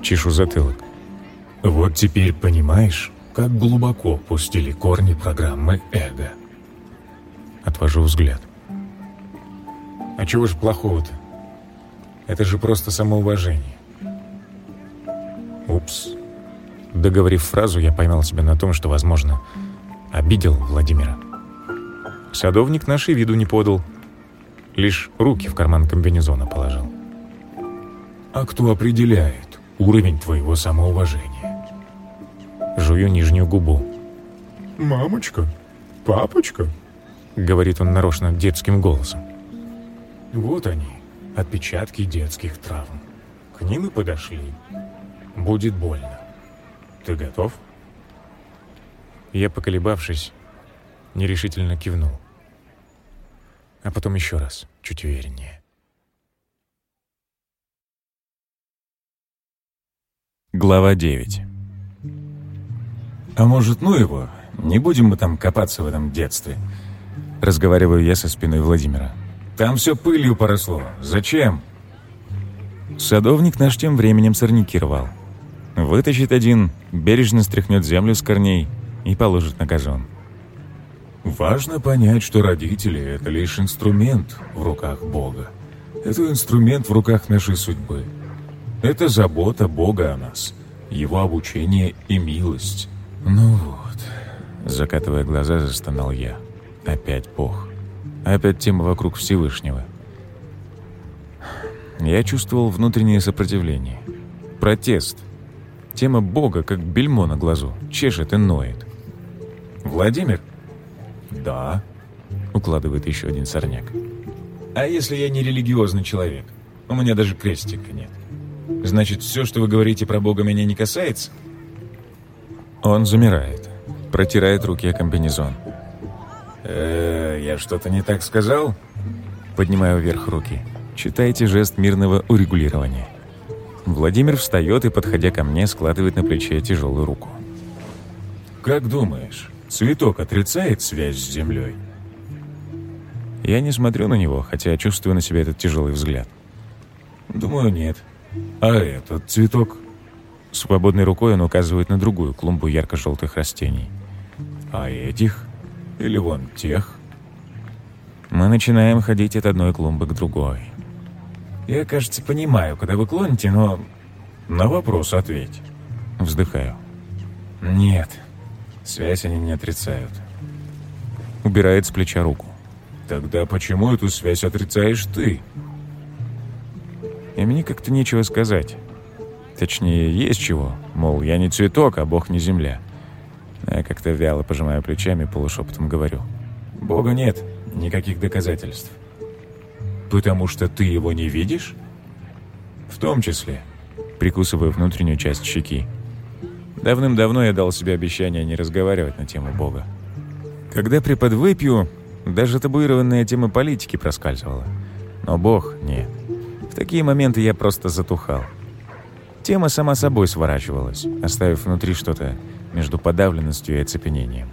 Чешу затылок. «Вот теперь понимаешь, как глубоко пустили корни программы эго?» Отвожу взгляд. «А чего же плохого-то? Это же просто самоуважение». «Упс». Договорив фразу, я поймал себя на том, что, возможно, обидел Владимира. Садовник нашей виду не подал, лишь руки в карман комбинезона положил. «А кто определяет уровень твоего самоуважения?» Жую нижнюю губу. «Мамочка? Папочка?» Говорит он нарочно детским голосом. «Вот они, отпечатки детских травм. К ним и подошли. Будет больно. Ты готов?» Я, поколебавшись, нерешительно кивнул. А потом еще раз, чуть увереннее. Глава 9 «А может, ну его? Не будем мы там копаться в этом детстве?» Разговариваю я со спиной Владимира. Там все пылью поросло. Зачем?» Садовник наш тем временем сорняки рвал. Вытащит один, бережно стряхнет землю с корней и положит на газон. Важно понять, что родители — это лишь инструмент в руках Бога. Это инструмент в руках нашей судьбы. Это забота Бога о нас, Его обучение и милость. Ну вот, закатывая глаза, застонал я. Опять Бог. Опять тема вокруг Всевышнего. Я чувствовал внутреннее сопротивление. Протест. Тема Бога, как бельмо на глазу, чешет и ноет. «Владимир?» «Да», — укладывает еще один сорняк. «А если я не религиозный человек? У меня даже крестика нет. Значит, все, что вы говорите про Бога, меня не касается?» Он замирает, протирает руки о комбинезон. «Э, я что-то не так сказал?» Поднимаю вверх руки. Читайте жест мирного урегулирования. Владимир встает и, подходя ко мне, складывает на плече тяжелую руку. «Как думаешь, цветок отрицает связь с землей?» Я не смотрю на него, хотя чувствую на себе этот тяжелый взгляд. «Думаю, нет. А этот цветок?» Свободной рукой он указывает на другую клумбу ярко-желтых растений. «А этих? Или вон тех?» Мы начинаем ходить от одной клумбы к другой. Я, кажется, понимаю, куда вы клоните, но... На вопрос ответь. Вздыхаю. Нет, связь они не отрицают. Убирает с плеча руку. Тогда почему эту связь отрицаешь ты? И мне как-то нечего сказать. Точнее, есть чего. Мол, я не цветок, а Бог не земля. Я как-то вяло пожимаю плечами, полушепотом говорю. Бога нет, никаких доказательств. Потому что ты его не видишь? В том числе. Прикусываю внутреннюю часть щеки. Давным-давно я дал себе обещание не разговаривать на тему Бога. Когда преподвыпью, даже табуированная тема политики проскальзывала. Но Бог — нет. В такие моменты я просто затухал. Тема сама собой сворачивалась, оставив внутри что-то между подавленностью и оцепенением.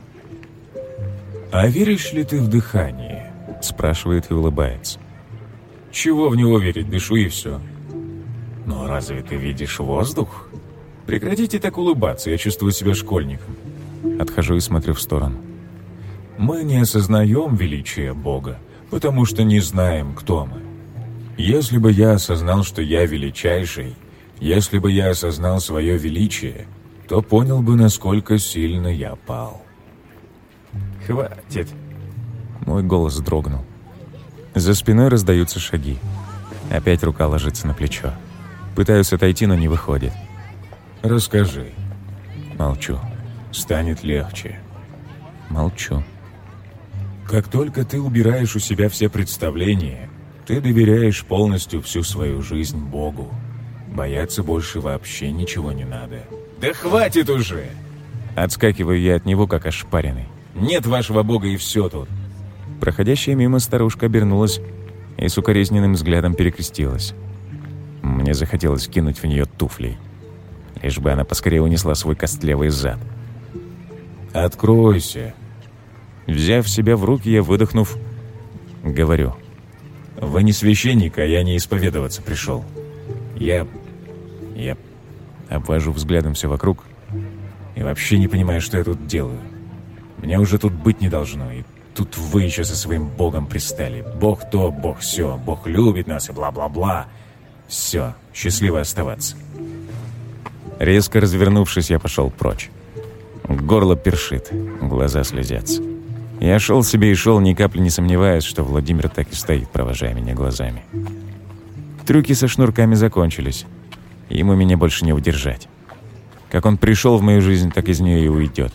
«А веришь ли ты в дыхание?» — спрашивает и улыбается. «Чего в него верить? Дышу и все». «Но разве ты видишь воздух?» «Прекратите так улыбаться, я чувствую себя школьником». Отхожу и смотрю в сторону. «Мы не осознаем величие Бога, потому что не знаем, кто мы. Если бы я осознал, что я величайший, если бы я осознал свое величие, то понял бы, насколько сильно я пал». «Хватит!» Мой голос дрогнул. За спиной раздаются шаги. Опять рука ложится на плечо. Пытаюсь отойти, но не выходит. «Расскажи». Молчу. «Станет легче». Молчу. «Как только ты убираешь у себя все представления, ты доверяешь полностью всю свою жизнь Богу. Бояться больше вообще ничего не надо». «Да хватит уже!» Отскакиваю я от него, как ошпаренный. «Нет вашего Бога и все тут. Проходящая мимо старушка обернулась и с укоризненным взглядом перекрестилась. Мне захотелось кинуть в нее туфлей. Лишь бы она поскорее унесла свой костлевый зад. «Откройся!» Взяв себя в руки, я, выдохнув, говорю. «Вы не священник, а я не исповедоваться пришел. Я... я...» Обвожу взглядом все вокруг. «И вообще не понимаю, что я тут делаю. Мне уже тут быть не должно, и тут вы еще со своим богом пристали. Бог то, бог все, бог любит нас и бла-бла-бла. Все, счастливо оставаться». Резко развернувшись, я пошел прочь. Горло першит, глаза слезятся. Я шел себе и шел, ни капли не сомневаясь, что Владимир так и стоит, провожая меня глазами. Трюки со шнурками закончились. Ему меня больше не удержать. Как он пришел в мою жизнь, так из нее и уйдет.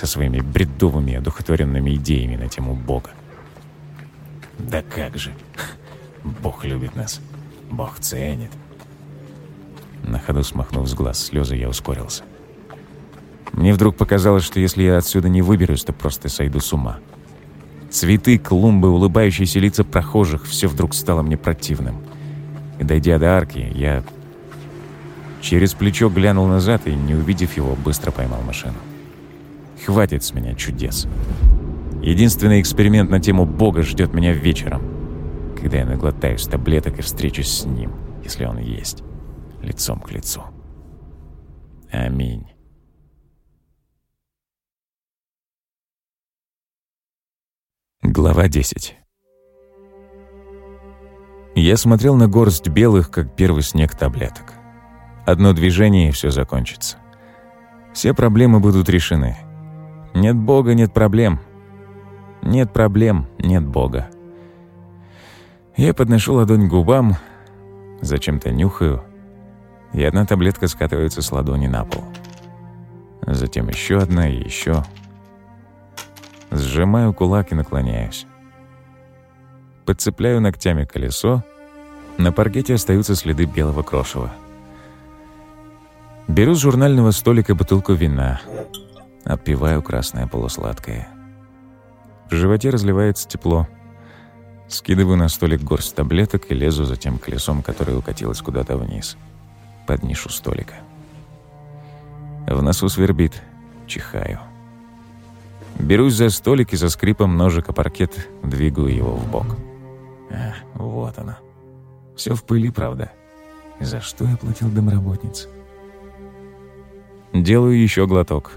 Со своими бредовыми, одухотворенными идеями на тему Бога. Да как же. Бог любит нас. Бог ценит. На ходу смахнув с глаз слезы, я ускорился. Мне вдруг показалось, что если я отсюда не выберусь, то просто сойду с ума. Цветы, клумбы, улыбающиеся лица прохожих — все вдруг стало мне противным. И дойдя до арки, я через плечо глянул назад и, не увидев его, быстро поймал машину. Хватит с меня чудес. Единственный эксперимент на тему Бога ждет меня вечером. когда я наглотаюсь таблеток и встречусь с ним, если он есть, лицом к лицу. Аминь. Глава 10 Я смотрел на горсть белых, как первый снег таблеток. Одно движение, и все закончится. Все проблемы будут решены. Нет Бога, нет проблем. Нет проблем, нет Бога. Я подношу ладонь к губам, зачем-то нюхаю, и одна таблетка скатывается с ладони на пол. Затем еще одна и еще. Сжимаю кулак и наклоняюсь. Подцепляю ногтями колесо. На паркете остаются следы белого крошева. Беру с журнального столика бутылку вина. Отпиваю красное полусладкое. В животе разливается тепло. Скидываю на столик горсть таблеток и лезу за тем колесом, которое укатилось куда-то вниз, под нишу столика. В носу свербит, чихаю. Берусь за столик и за скрипом ножика паркет двигаю его в бок. Вот оно. Все в пыли, правда. За что я платил домработнице? Делаю еще глоток.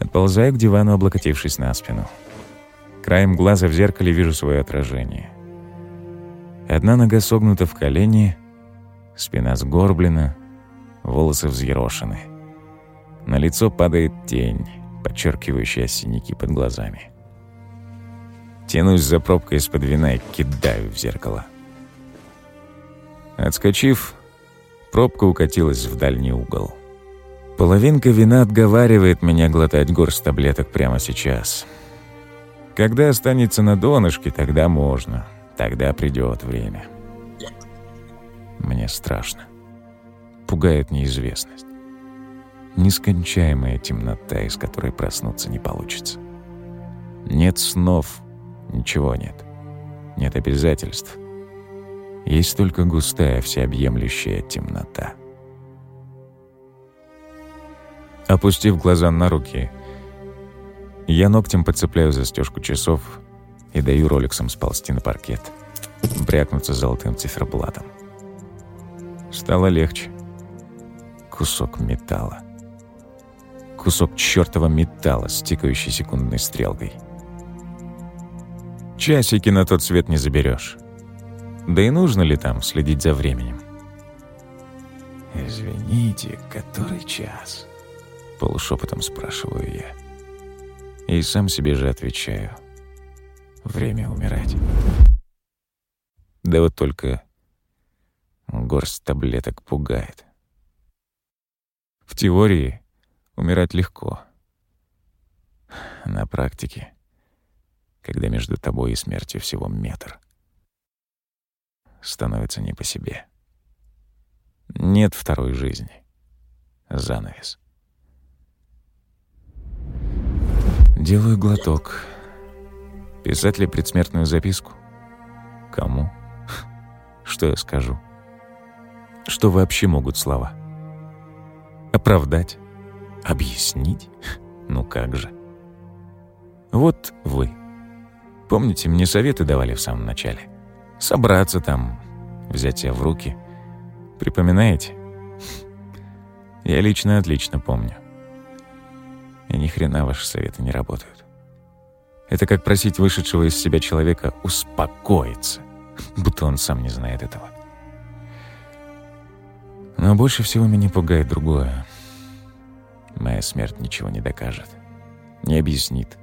Отползаю к дивану, облокотившись на спину. Краем глаза в зеркале вижу свое отражение. Одна нога согнута в колени, спина сгорблена, волосы взъерошены. На лицо падает тень, подчеркивающая синяки под глазами. Тянусь за пробкой из-под вина и кидаю в зеркало. Отскочив, пробка укатилась в дальний угол. Половинка вина отговаривает меня глотать горсть таблеток прямо сейчас — когда останется на донышке, тогда можно. Тогда придет время. Мне страшно. Пугает неизвестность. Нескончаемая темнота, из которой проснуться не получится. Нет снов, ничего нет. Нет обязательств. Есть только густая, всеобъемлющая темнота. Опустив глаза на руки, я ногтем подцепляю застежку часов и даю роликсам сползти на паркет, брякнуться золотым циферблатом. Стало легче. Кусок металла. Кусок чертова металла с тикающей секундной стрелкой. Часики на тот свет не заберешь. Да и нужно ли там следить за временем? «Извините, который час?» Полушепотом спрашиваю я. И сам себе же отвечаю. Время умирать. Да вот только горсть таблеток пугает. В теории умирать легко. На практике, когда между тобой и смертью всего метр, становится не по себе. Нет второй жизни. Занавес. Делаю глоток. Писать ли предсмертную записку? Кому? Что я скажу? Что вообще могут слова? Оправдать? Объяснить? Ну как же? Вот вы. Помните, мне советы давали в самом начале? Собраться там, взять себя в руки. Припоминаете? Я лично отлично помню. И ни хрена ваши советы не работают. Это как просить вышедшего из себя человека успокоиться, будто он сам не знает этого. Но больше всего меня пугает другое. Моя смерть ничего не докажет, не объяснит.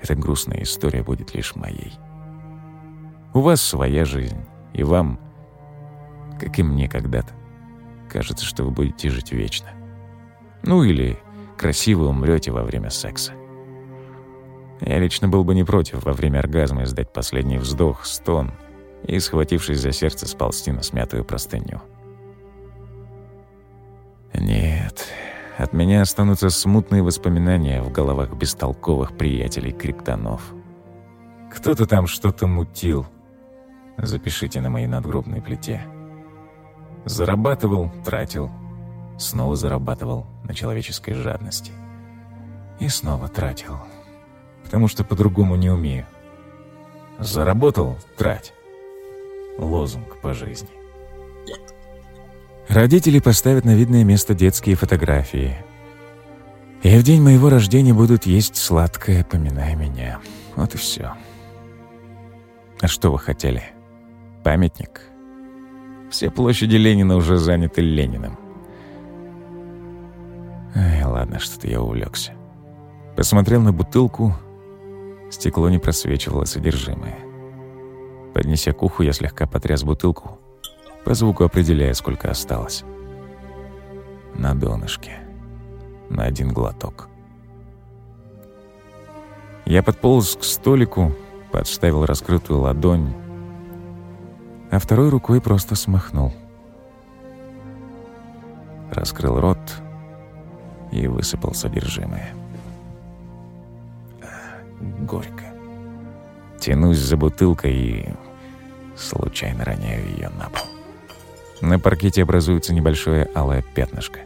Эта грустная история будет лишь моей. У вас своя жизнь, и вам, как и мне когда-то, кажется, что вы будете жить вечно. Ну или красиво умрете во время секса. Я лично был бы не против во время оргазма издать последний вздох, стон и, схватившись за сердце, сползти на смятую простыню. Нет, от меня останутся смутные воспоминания в головах бестолковых приятелей криптонов. Кто-то там что-то мутил. Запишите на моей надгробной плите. Зарабатывал, тратил, снова зарабатывал на человеческой жадности. И снова тратил. Потому что по-другому не умею. Заработал — трать. лозунг по жизни. Родители поставят на видное место детские фотографии. И в день моего рождения будут есть сладкое, поминая меня. Вот и все. А что вы хотели? Памятник? Все площади Ленина уже заняты Лениным. Ай, ладно, что-то я увлекся. Посмотрел на бутылку. Стекло не просвечивало содержимое. Поднеся к уху, я слегка потряс бутылку, по звуку определяя, сколько осталось. На донышке. На один глоток. Я подполз к столику, подставил раскрытую ладонь, а второй рукой просто смахнул. Раскрыл рот и высыпал содержимое. Горько. Тянусь за бутылкой и случайно роняю ее на пол. На паркете образуется небольшое алое пятнышко.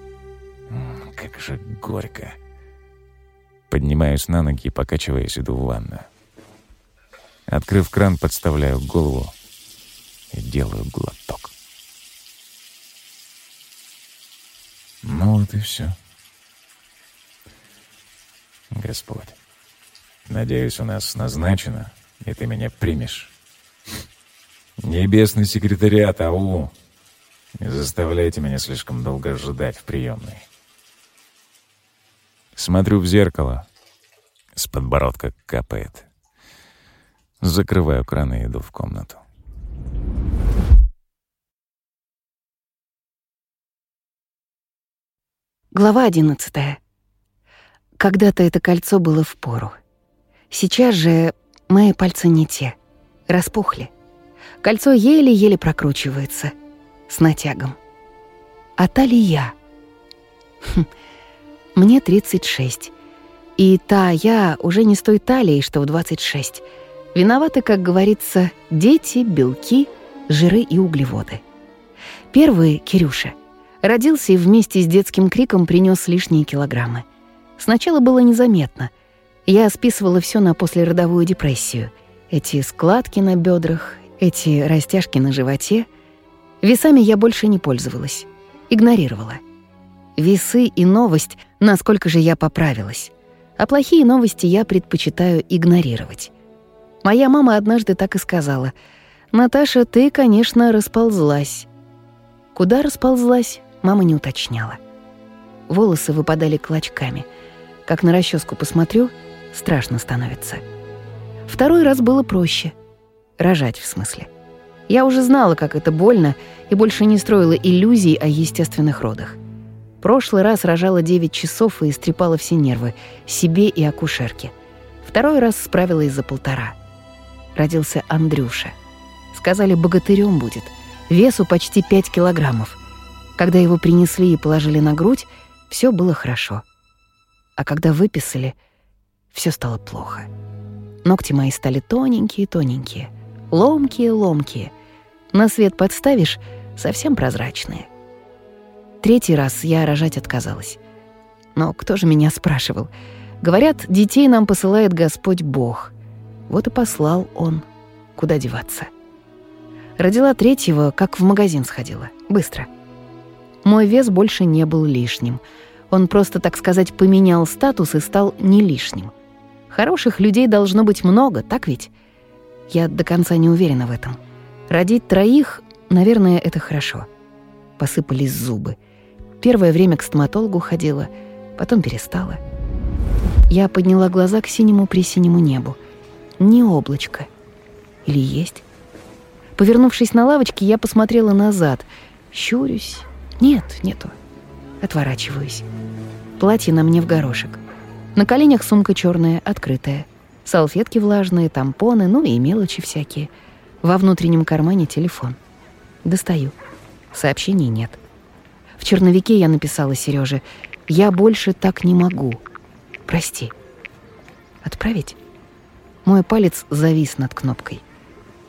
Как же горько. Поднимаюсь на ноги и, покачиваясь, иду в ванную. Открыв кран, подставляю голову и делаю глоток. Ну вот и все. Господь, надеюсь, у нас назначено, и ты меня примешь. Небесный секретариат АУ, не заставляйте меня слишком долго ожидать в приемной. Смотрю в зеркало. С подбородка капает. Закрываю кран и иду в комнату. Глава одиннадцатая. Когда-то это кольцо было в пору. Сейчас же мои пальцы не те, распухли. Кольцо еле-еле прокручивается, с натягом. А та ли я? Хм, мне 36. И та я уже не с той талией, что в 26. Виноваты, как говорится, дети, белки, жиры и углеводы. Первый, Кирюша, родился и вместе с детским криком принес лишние килограммы. Сначала было незаметно. Я списывала все на послеродовую депрессию. Эти складки на бедрах, эти растяжки на животе. Весами я больше не пользовалась. Игнорировала. Весы и новость, насколько же я поправилась. А плохие новости я предпочитаю игнорировать. Моя мама однажды так и сказала. «Наташа, ты, конечно, расползлась». Куда расползлась, мама не уточняла. Волосы выпадали клочками. Как на расческу посмотрю, страшно становится. Второй раз было проще. Рожать, в смысле. Я уже знала, как это больно, и больше не строила иллюзий о естественных родах. Прошлый раз рожала 9 часов и истрепала все нервы, себе и акушерке. Второй раз справилась за полтора. Родился Андрюша. Сказали, богатырем будет. Весу почти 5 килограммов. Когда его принесли и положили на грудь, все было хорошо. А когда выписали, все стало плохо. Ногти мои стали тоненькие-тоненькие, ломкие-ломкие. На свет подставишь — совсем прозрачные. Третий раз я рожать отказалась. Но кто же меня спрашивал? Говорят, детей нам посылает Господь Бог. Вот и послал Он. Куда деваться? Родила третьего, как в магазин сходила. Быстро. Мой вес больше не был лишним. Он просто, так сказать, поменял статус и стал не лишним. Хороших людей должно быть много, так ведь? Я до конца не уверена в этом. Родить троих, наверное, это хорошо. Посыпались зубы. Первое время к стоматологу ходила, потом перестала. Я подняла глаза к синему-пресинему небу. Не облачко. Или есть? Повернувшись на лавочке, я посмотрела назад. Щурюсь, нет, нету. Отворачиваюсь. Платье на мне в горошек. На коленях сумка черная, открытая. Салфетки влажные, тампоны, ну и мелочи всякие. Во внутреннем кармане телефон. Достаю. Сообщений нет. В черновике я написала Сереже: «Я больше так не могу. Прости». Отправить? Мой палец завис над кнопкой.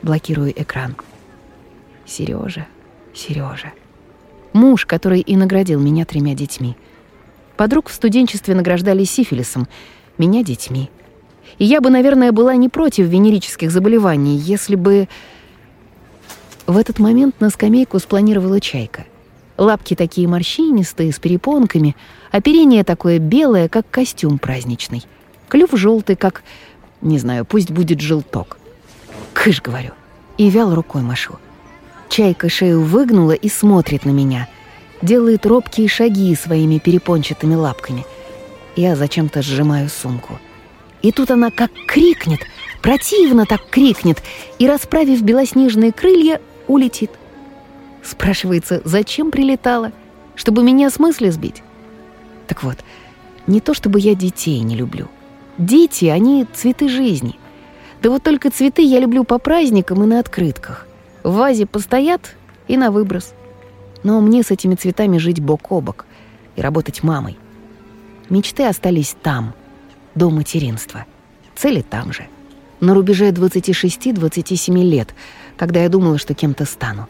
Блокирую экран. Сережа, Сережа муж, который и наградил меня тремя детьми. Подруг в студенчестве награждали сифилисом, меня — детьми. И я бы, наверное, была не против венерических заболеваний, если бы... В этот момент на скамейку спланировала чайка. Лапки такие морщинистые, с перепонками, оперение такое белое, как костюм праздничный. Клюв желтый, как... не знаю, пусть будет желток. Кыш, говорю. И вял рукой машу. Чайка шею выгнула и смотрит на меня. Делает робкие шаги своими перепончатыми лапками. Я зачем-то сжимаю сумку. И тут она как крикнет, противно так крикнет, и, расправив белоснежные крылья, улетит. Спрашивается, зачем прилетала? Чтобы меня с мысли сбить? Так вот, не то чтобы я детей не люблю. Дети, они цветы жизни. Да вот только цветы я люблю по праздникам и на открытках. В вазе постоят и на выброс. Но мне с этими цветами жить бок о бок и работать мамой. Мечты остались там, до материнства. Цели там же. На рубеже 26-27 лет — когда я думала, что кем-то стану.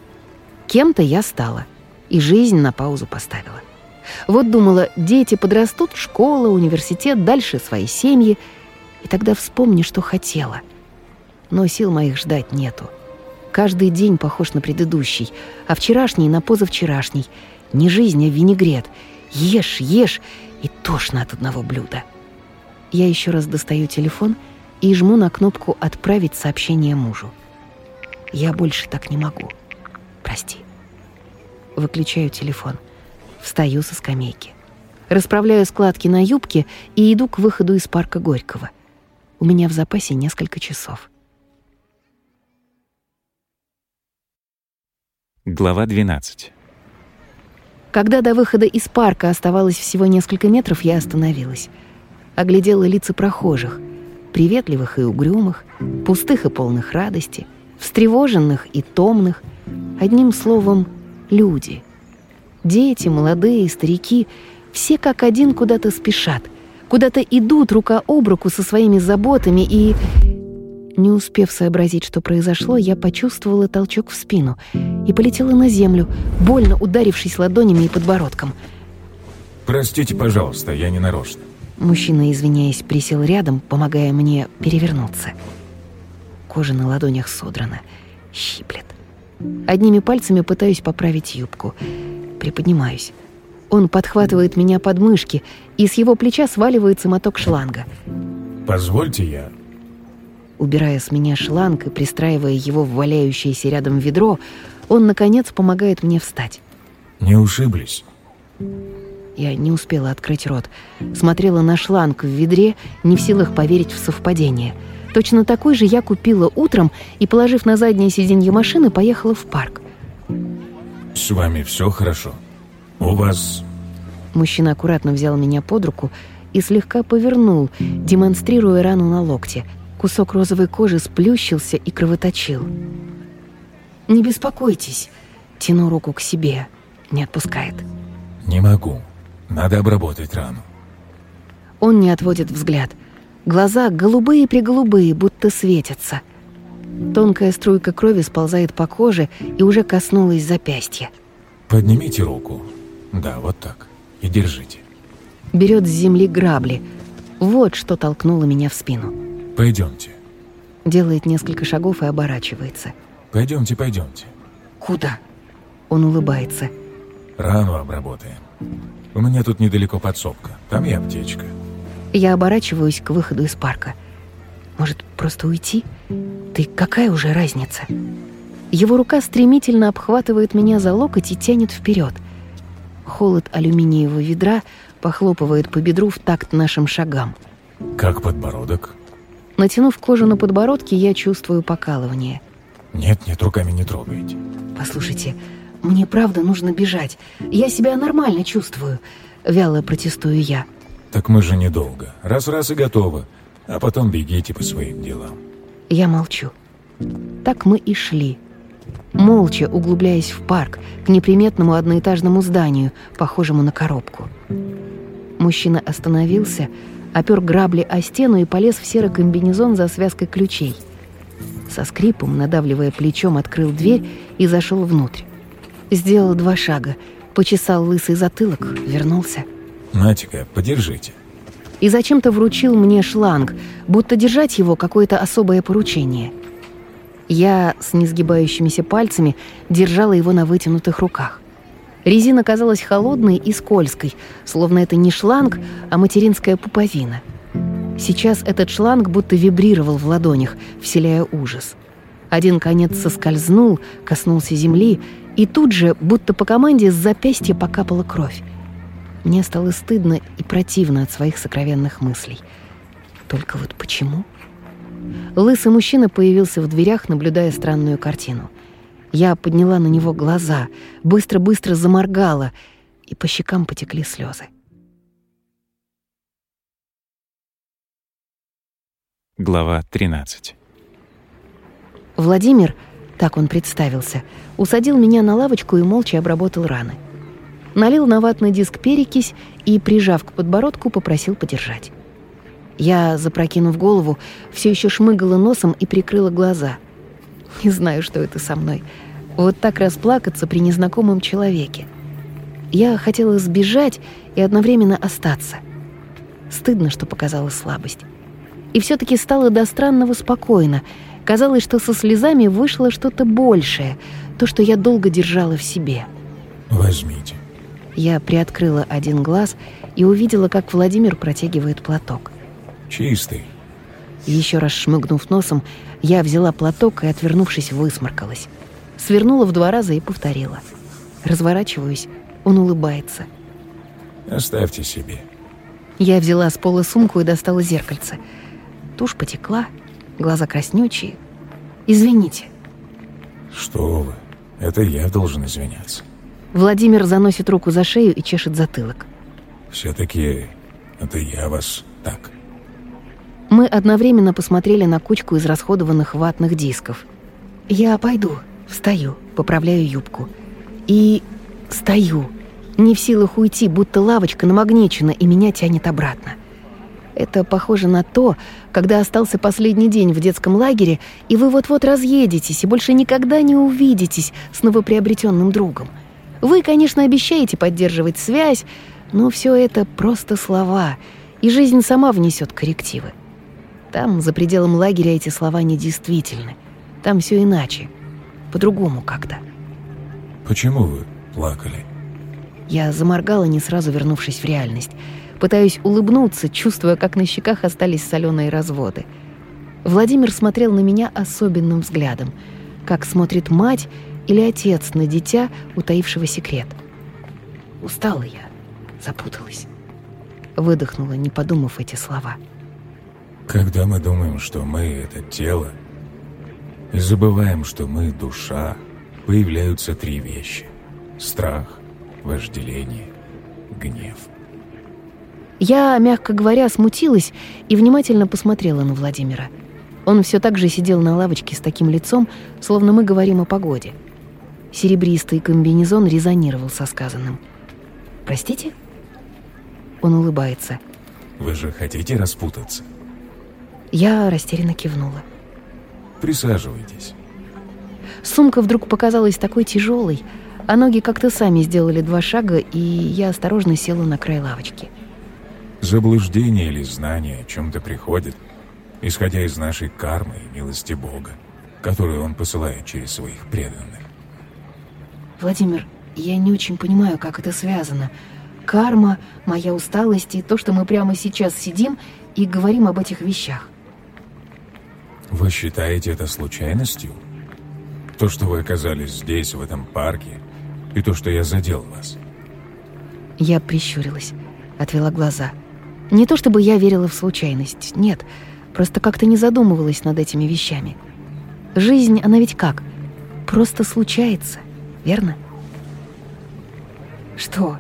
Кем-то я стала, и жизнь на паузу поставила. Вот думала, дети подрастут, школа, университет, дальше свои семьи, и тогда вспомни, что хотела. Но сил моих ждать нету. Каждый день похож на предыдущий, а вчерашний на позавчерашний. Не жизнь, а винегрет. Ешь, ешь, и тошно от одного блюда. Я еще раз достаю телефон и жму на кнопку «Отправить сообщение мужу». Я больше так не могу. Прости. Выключаю телефон. Встаю со скамейки. Расправляю складки на юбке и иду к выходу из парка Горького. У меня в запасе несколько часов. Глава 12 Когда до выхода из парка оставалось всего несколько метров, я остановилась. Оглядела лица прохожих, приветливых и угрюмых, пустых и полных радости — встревоженных и томных, одним словом, люди. Дети, молодые, старики, все как один куда-то спешат, куда-то идут рука об руку со своими заботами и... Не успев сообразить, что произошло, я почувствовала толчок в спину и полетела на землю, больно ударившись ладонями и подбородком. «Простите, пожалуйста, я не нарочно». Мужчина, извиняясь, присел рядом, помогая мне перевернуться. Кожа на ладонях содрана, щиплет. Одними пальцами пытаюсь поправить юбку. Приподнимаюсь. Он подхватывает меня под мышки, и с его плеча сваливается моток шланга. «Позвольте я...» Убирая с меня шланг и пристраивая его в валяющееся рядом ведро, он, наконец, помогает мне встать. «Не ушиблись?» Я не успела открыть рот. Смотрела на шланг в ведре, не в силах поверить в совпадение — Точно такой же я купила утром и, положив на заднее сиденье машины, поехала в парк. «С вами все хорошо? У вас...» Мужчина аккуратно взял меня под руку и слегка повернул, демонстрируя рану на локте. Кусок розовой кожи сплющился и кровоточил. «Не беспокойтесь», — тяну руку к себе, не отпускает. «Не могу. Надо обработать рану». Он не отводит взгляд — Глаза голубые-преголубые, будто светятся. Тонкая струйка крови сползает по коже и уже коснулась запястья. «Поднимите руку. Да, вот так. И держите». Берет с земли грабли. Вот что толкнуло меня в спину. «Пойдемте». Делает несколько шагов и оборачивается. «Пойдемте, пойдемте». «Куда?» Он улыбается. «Рану обработаем. У меня тут недалеко подсобка. Там и аптечка». Я оборачиваюсь к выходу из парка. Может, просто уйти? Ты какая уже разница? Его рука стремительно обхватывает меня за локоть и тянет вперед. Холод алюминиевого ведра похлопывает по бедру в такт нашим шагам. Как подбородок? Натянув кожу на подбородке, я чувствую покалывание. Нет, нет, руками не трогайте. Послушайте, мне правда нужно бежать. Я себя нормально чувствую. Вяло протестую я. Так мы же недолго. Раз-раз и готово. А потом бегите по своим делам. Я молчу. Так мы и шли. Молча углубляясь в парк, к неприметному одноэтажному зданию, похожему на коробку. Мужчина остановился, опер грабли о стену и полез в серый комбинезон за связкой ключей. Со скрипом, надавливая плечом, открыл дверь и зашел внутрь. Сделал два шага, почесал лысый затылок, вернулся — Натика, подержите. И зачем-то вручил мне шланг, будто держать его какое-то особое поручение. Я с несгибающимися пальцами держала его на вытянутых руках. Резина казалась холодной и скользкой, словно это не шланг, а материнская пуповина. Сейчас этот шланг будто вибрировал в ладонях, вселяя ужас. Один конец соскользнул, коснулся земли, и тут же, будто по команде, с запястья покапала кровь. Мне стало стыдно и противно от своих сокровенных мыслей. Только вот почему? Лысый мужчина появился в дверях, наблюдая странную картину. Я подняла на него глаза, быстро-быстро заморгала, и по щекам потекли слезы. Глава 13 Владимир, так он представился, усадил меня на лавочку и молча обработал раны. Налил на ватный диск перекись и, прижав к подбородку, попросил подержать. Я, запрокинув голову, все еще шмыгала носом и прикрыла глаза. Не знаю, что это со мной — вот так расплакаться при незнакомом человеке. Я хотела сбежать и одновременно остаться. Стыдно, что показала слабость. И все таки стало до странного спокойно. Казалось, что со слезами вышло что-то большее, то, что я долго держала в себе. «Возьмите». Я приоткрыла один глаз и увидела, как Владимир протягивает платок. «Чистый». Еще раз шмыгнув носом, я взяла платок и, отвернувшись, высморкалась свернула в два раза и повторила. Разворачиваюсь, он улыбается. «Оставьте себе». Я взяла с пола сумку и достала зеркальце. Тушь потекла, глаза краснючие. «Извините». «Что вы, это я должен извиняться». Владимир заносит руку за шею и чешет затылок. «Все-таки это я вас так». Мы одновременно посмотрели на кучку израсходованных ватных дисков. «Я пойду», Встаю, поправляю юбку. И стою, не в силах уйти, будто лавочка намагничена и меня тянет обратно. Это похоже на то, когда остался последний день в детском лагере, и вы вот-вот разъедетесь и больше никогда не увидитесь с новоприобретенным другом. Вы, конечно, обещаете поддерживать связь, но все это просто слова, и жизнь сама внесет коррективы. Там, за пределом лагеря, эти слова недействительны. Там все иначе по-другому как-то. Почему вы плакали? Я заморгала, не сразу вернувшись в реальность. Пытаюсь улыбнуться, чувствуя, как на щеках остались соленые разводы. Владимир смотрел на меня особенным взглядом, как смотрит мать или отец на дитя, утаившего секрет. Устала я, запуталась. Выдохнула, не подумав эти слова. Когда мы думаем, что мы — это тело, и забываем, что мы — душа, появляются три вещи — страх, вожделение, гнев. Я, мягко говоря, смутилась и внимательно посмотрела на Владимира. Он все так же сидел на лавочке с таким лицом, словно мы говорим о погоде. Серебристый комбинезон резонировал со сказанным. «Простите?» Он улыбается. «Вы же хотите распутаться?» Я растерянно кивнула. Присаживайтесь. Сумка вдруг показалась такой тяжелой, а ноги как-то сами сделали два шага, и я осторожно села на край лавочки. Заблуждение или знание о чем-то приходит, исходя из нашей кармы и милости Бога, которую Он посылает через своих преданных. Владимир, я не очень понимаю, как это связано. Карма, моя усталость и то, что мы прямо сейчас сидим и говорим об этих вещах. Вы считаете это случайностью? То, что вы оказались здесь, в этом парке, и то, что я задел вас? Я прищурилась, отвела глаза. Не то чтобы я верила в случайность, нет, просто как-то не задумывалась над этими вещами. Жизнь, она ведь как? Просто случается, верно? Что?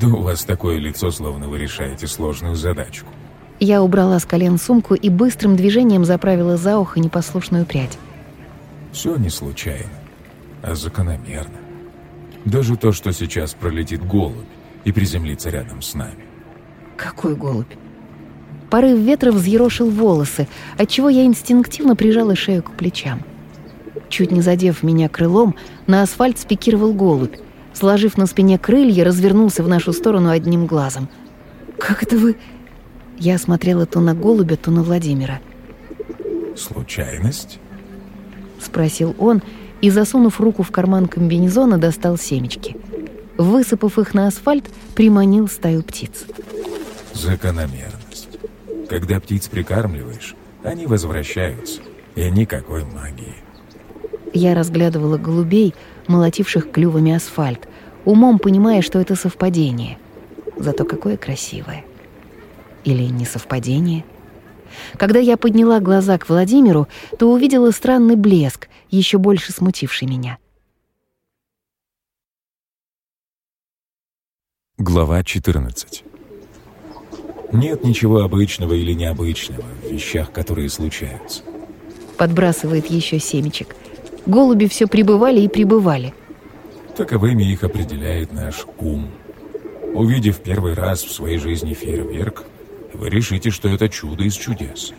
Да у вас такое лицо, словно вы решаете сложную задачку. Я убрала с колен сумку и быстрым движением заправила за ухо непослушную прядь. Все не случайно, а закономерно. Даже то, что сейчас пролетит голубь и приземлится рядом с нами. Какой голубь? Порыв ветра взъерошил волосы, отчего я инстинктивно прижала шею к плечам. Чуть не задев меня крылом, на асфальт спикировал голубь. Сложив на спине крылья, развернулся в нашу сторону одним глазом. «Как это вы...» Я смотрела то на голубя, то на Владимира. Случайность? — спросил он и, засунув руку в карман комбинезона, достал семечки. Высыпав их на асфальт, приманил стаю птиц. Закономерность. Когда птиц прикармливаешь, они возвращаются, и никакой магии. Я разглядывала голубей, молотивших клювами асфальт, умом понимая, что это совпадение. Зато какое красивое. Или не совпадение? Когда я подняла глаза к Владимиру, то увидела странный блеск, еще больше смутивший меня. Глава 14 Нет ничего обычного или необычного в вещах, которые случаются. Подбрасывает еще семечек. Голуби все прибывали и прибывали. Таковыми их определяет наш ум. Увидев первый раз в своей жизни фейерверк, вы решите, что это чудо из чудес.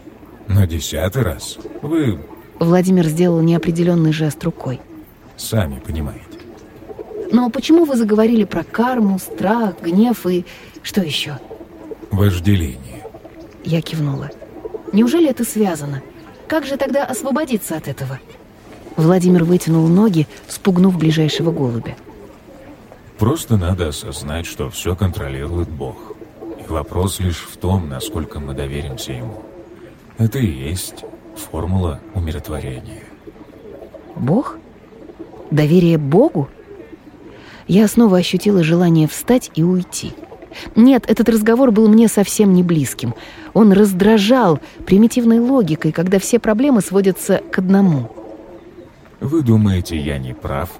На десятый раз вы... Владимир сделал неопределенный жест рукой. Сами понимаете. Но почему вы заговорили про карму, страх, гнев и... что еще? Вожделение. Я кивнула. Неужели это связано? Как же тогда освободиться от этого? Владимир вытянул ноги, спугнув ближайшего голубя. Просто надо осознать, что все контролирует Бог. Вопрос лишь в том, насколько мы доверимся Ему. Это и есть формула умиротворения. Бог? Доверие Богу? Я снова ощутила желание встать и уйти. Нет, этот разговор был мне совсем не близким. Он раздражал примитивной логикой, когда все проблемы сводятся к одному. Вы думаете, я не прав?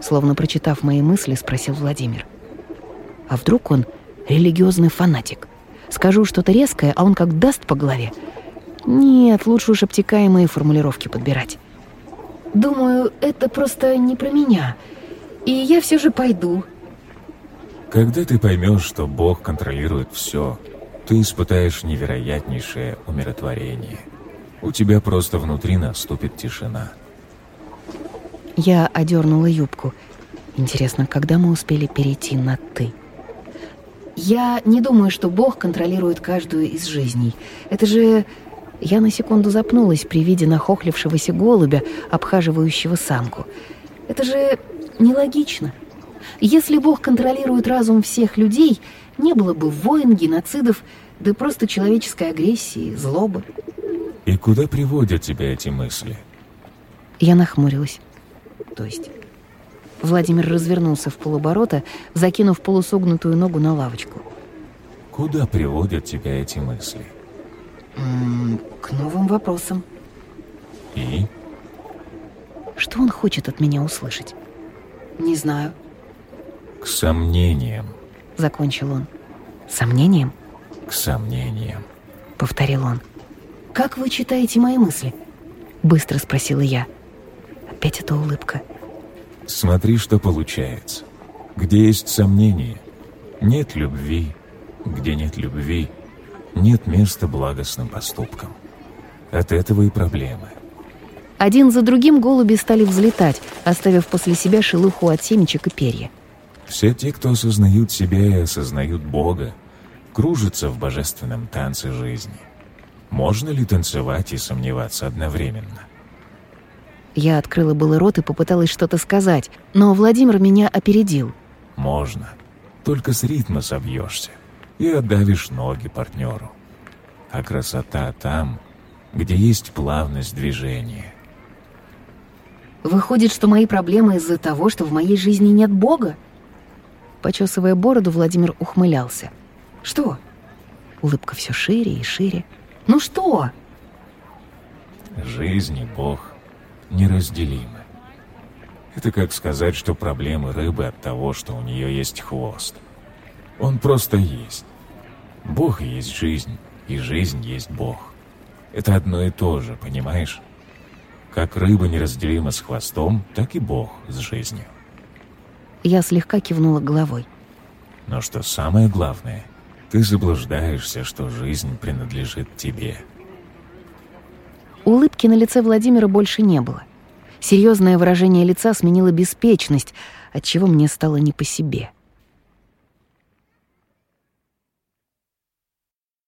Словно прочитав мои мысли, спросил Владимир. А вдруг он религиозный фанатик? Скажу что-то резкое, а он как даст по голове. Нет, лучше уж обтекаемые формулировки подбирать. Думаю, это просто не про меня. И я все же пойду. Когда ты поймешь, что Бог контролирует все, ты испытаешь невероятнейшее умиротворение. У тебя просто внутри наступит тишина. Я одернула юбку. Интересно, когда мы успели перейти на «ты»? Я не думаю, что Бог контролирует каждую из жизней. Это же... Я на секунду запнулась при виде нахохлившегося голубя, обхаживающего самку. Это же нелогично. Если Бог контролирует разум всех людей, не было бы войн, геноцидов, да просто человеческой агрессии, злобы. И куда приводят тебя эти мысли? Я нахмурилась. То есть... Владимир развернулся в полоборота, закинув полусогнутую ногу на лавочку. Куда приводят тебя эти мысли? М -м, к новым вопросам. И? Что он хочет от меня услышать? Не знаю. К сомнениям. Закончил он. Сомнением? К сомнениям. Повторил он. Как вы читаете мои мысли? Быстро спросила я. Опять эта улыбка. Смотри, что получается. Где есть сомнения, нет любви. Где нет любви, нет места благостным поступкам. От этого и проблемы. Один за другим голуби стали взлетать, оставив после себя шелуху от семечек и перья. Все те, кто осознают себя и осознают Бога, кружатся в божественном танце жизни. Можно ли танцевать и сомневаться одновременно? Я открыла было рот и попыталась что-то сказать, но Владимир меня опередил. Можно. Только с ритма собьешься и отдавишь ноги партнеру. А красота там, где есть плавность движения. Выходит, что мои проблемы из-за того, что в моей жизни нет Бога? Почесывая бороду, Владимир ухмылялся. Что? Улыбка все шире и шире. Ну что? Жизнь и Бог неразделимы. Это как сказать, что проблемы рыбы от того, что у нее есть хвост. Он просто есть. Бог есть жизнь, и жизнь есть Бог. Это одно и то же, понимаешь? Как рыба неразделима с хвостом, так и Бог с жизнью. Я слегка кивнула головой. Но что самое главное, ты заблуждаешься, что жизнь принадлежит тебе. Улыбки на лице Владимира больше не было. Серьезное выражение лица сменило беспечность, отчего мне стало не по себе. —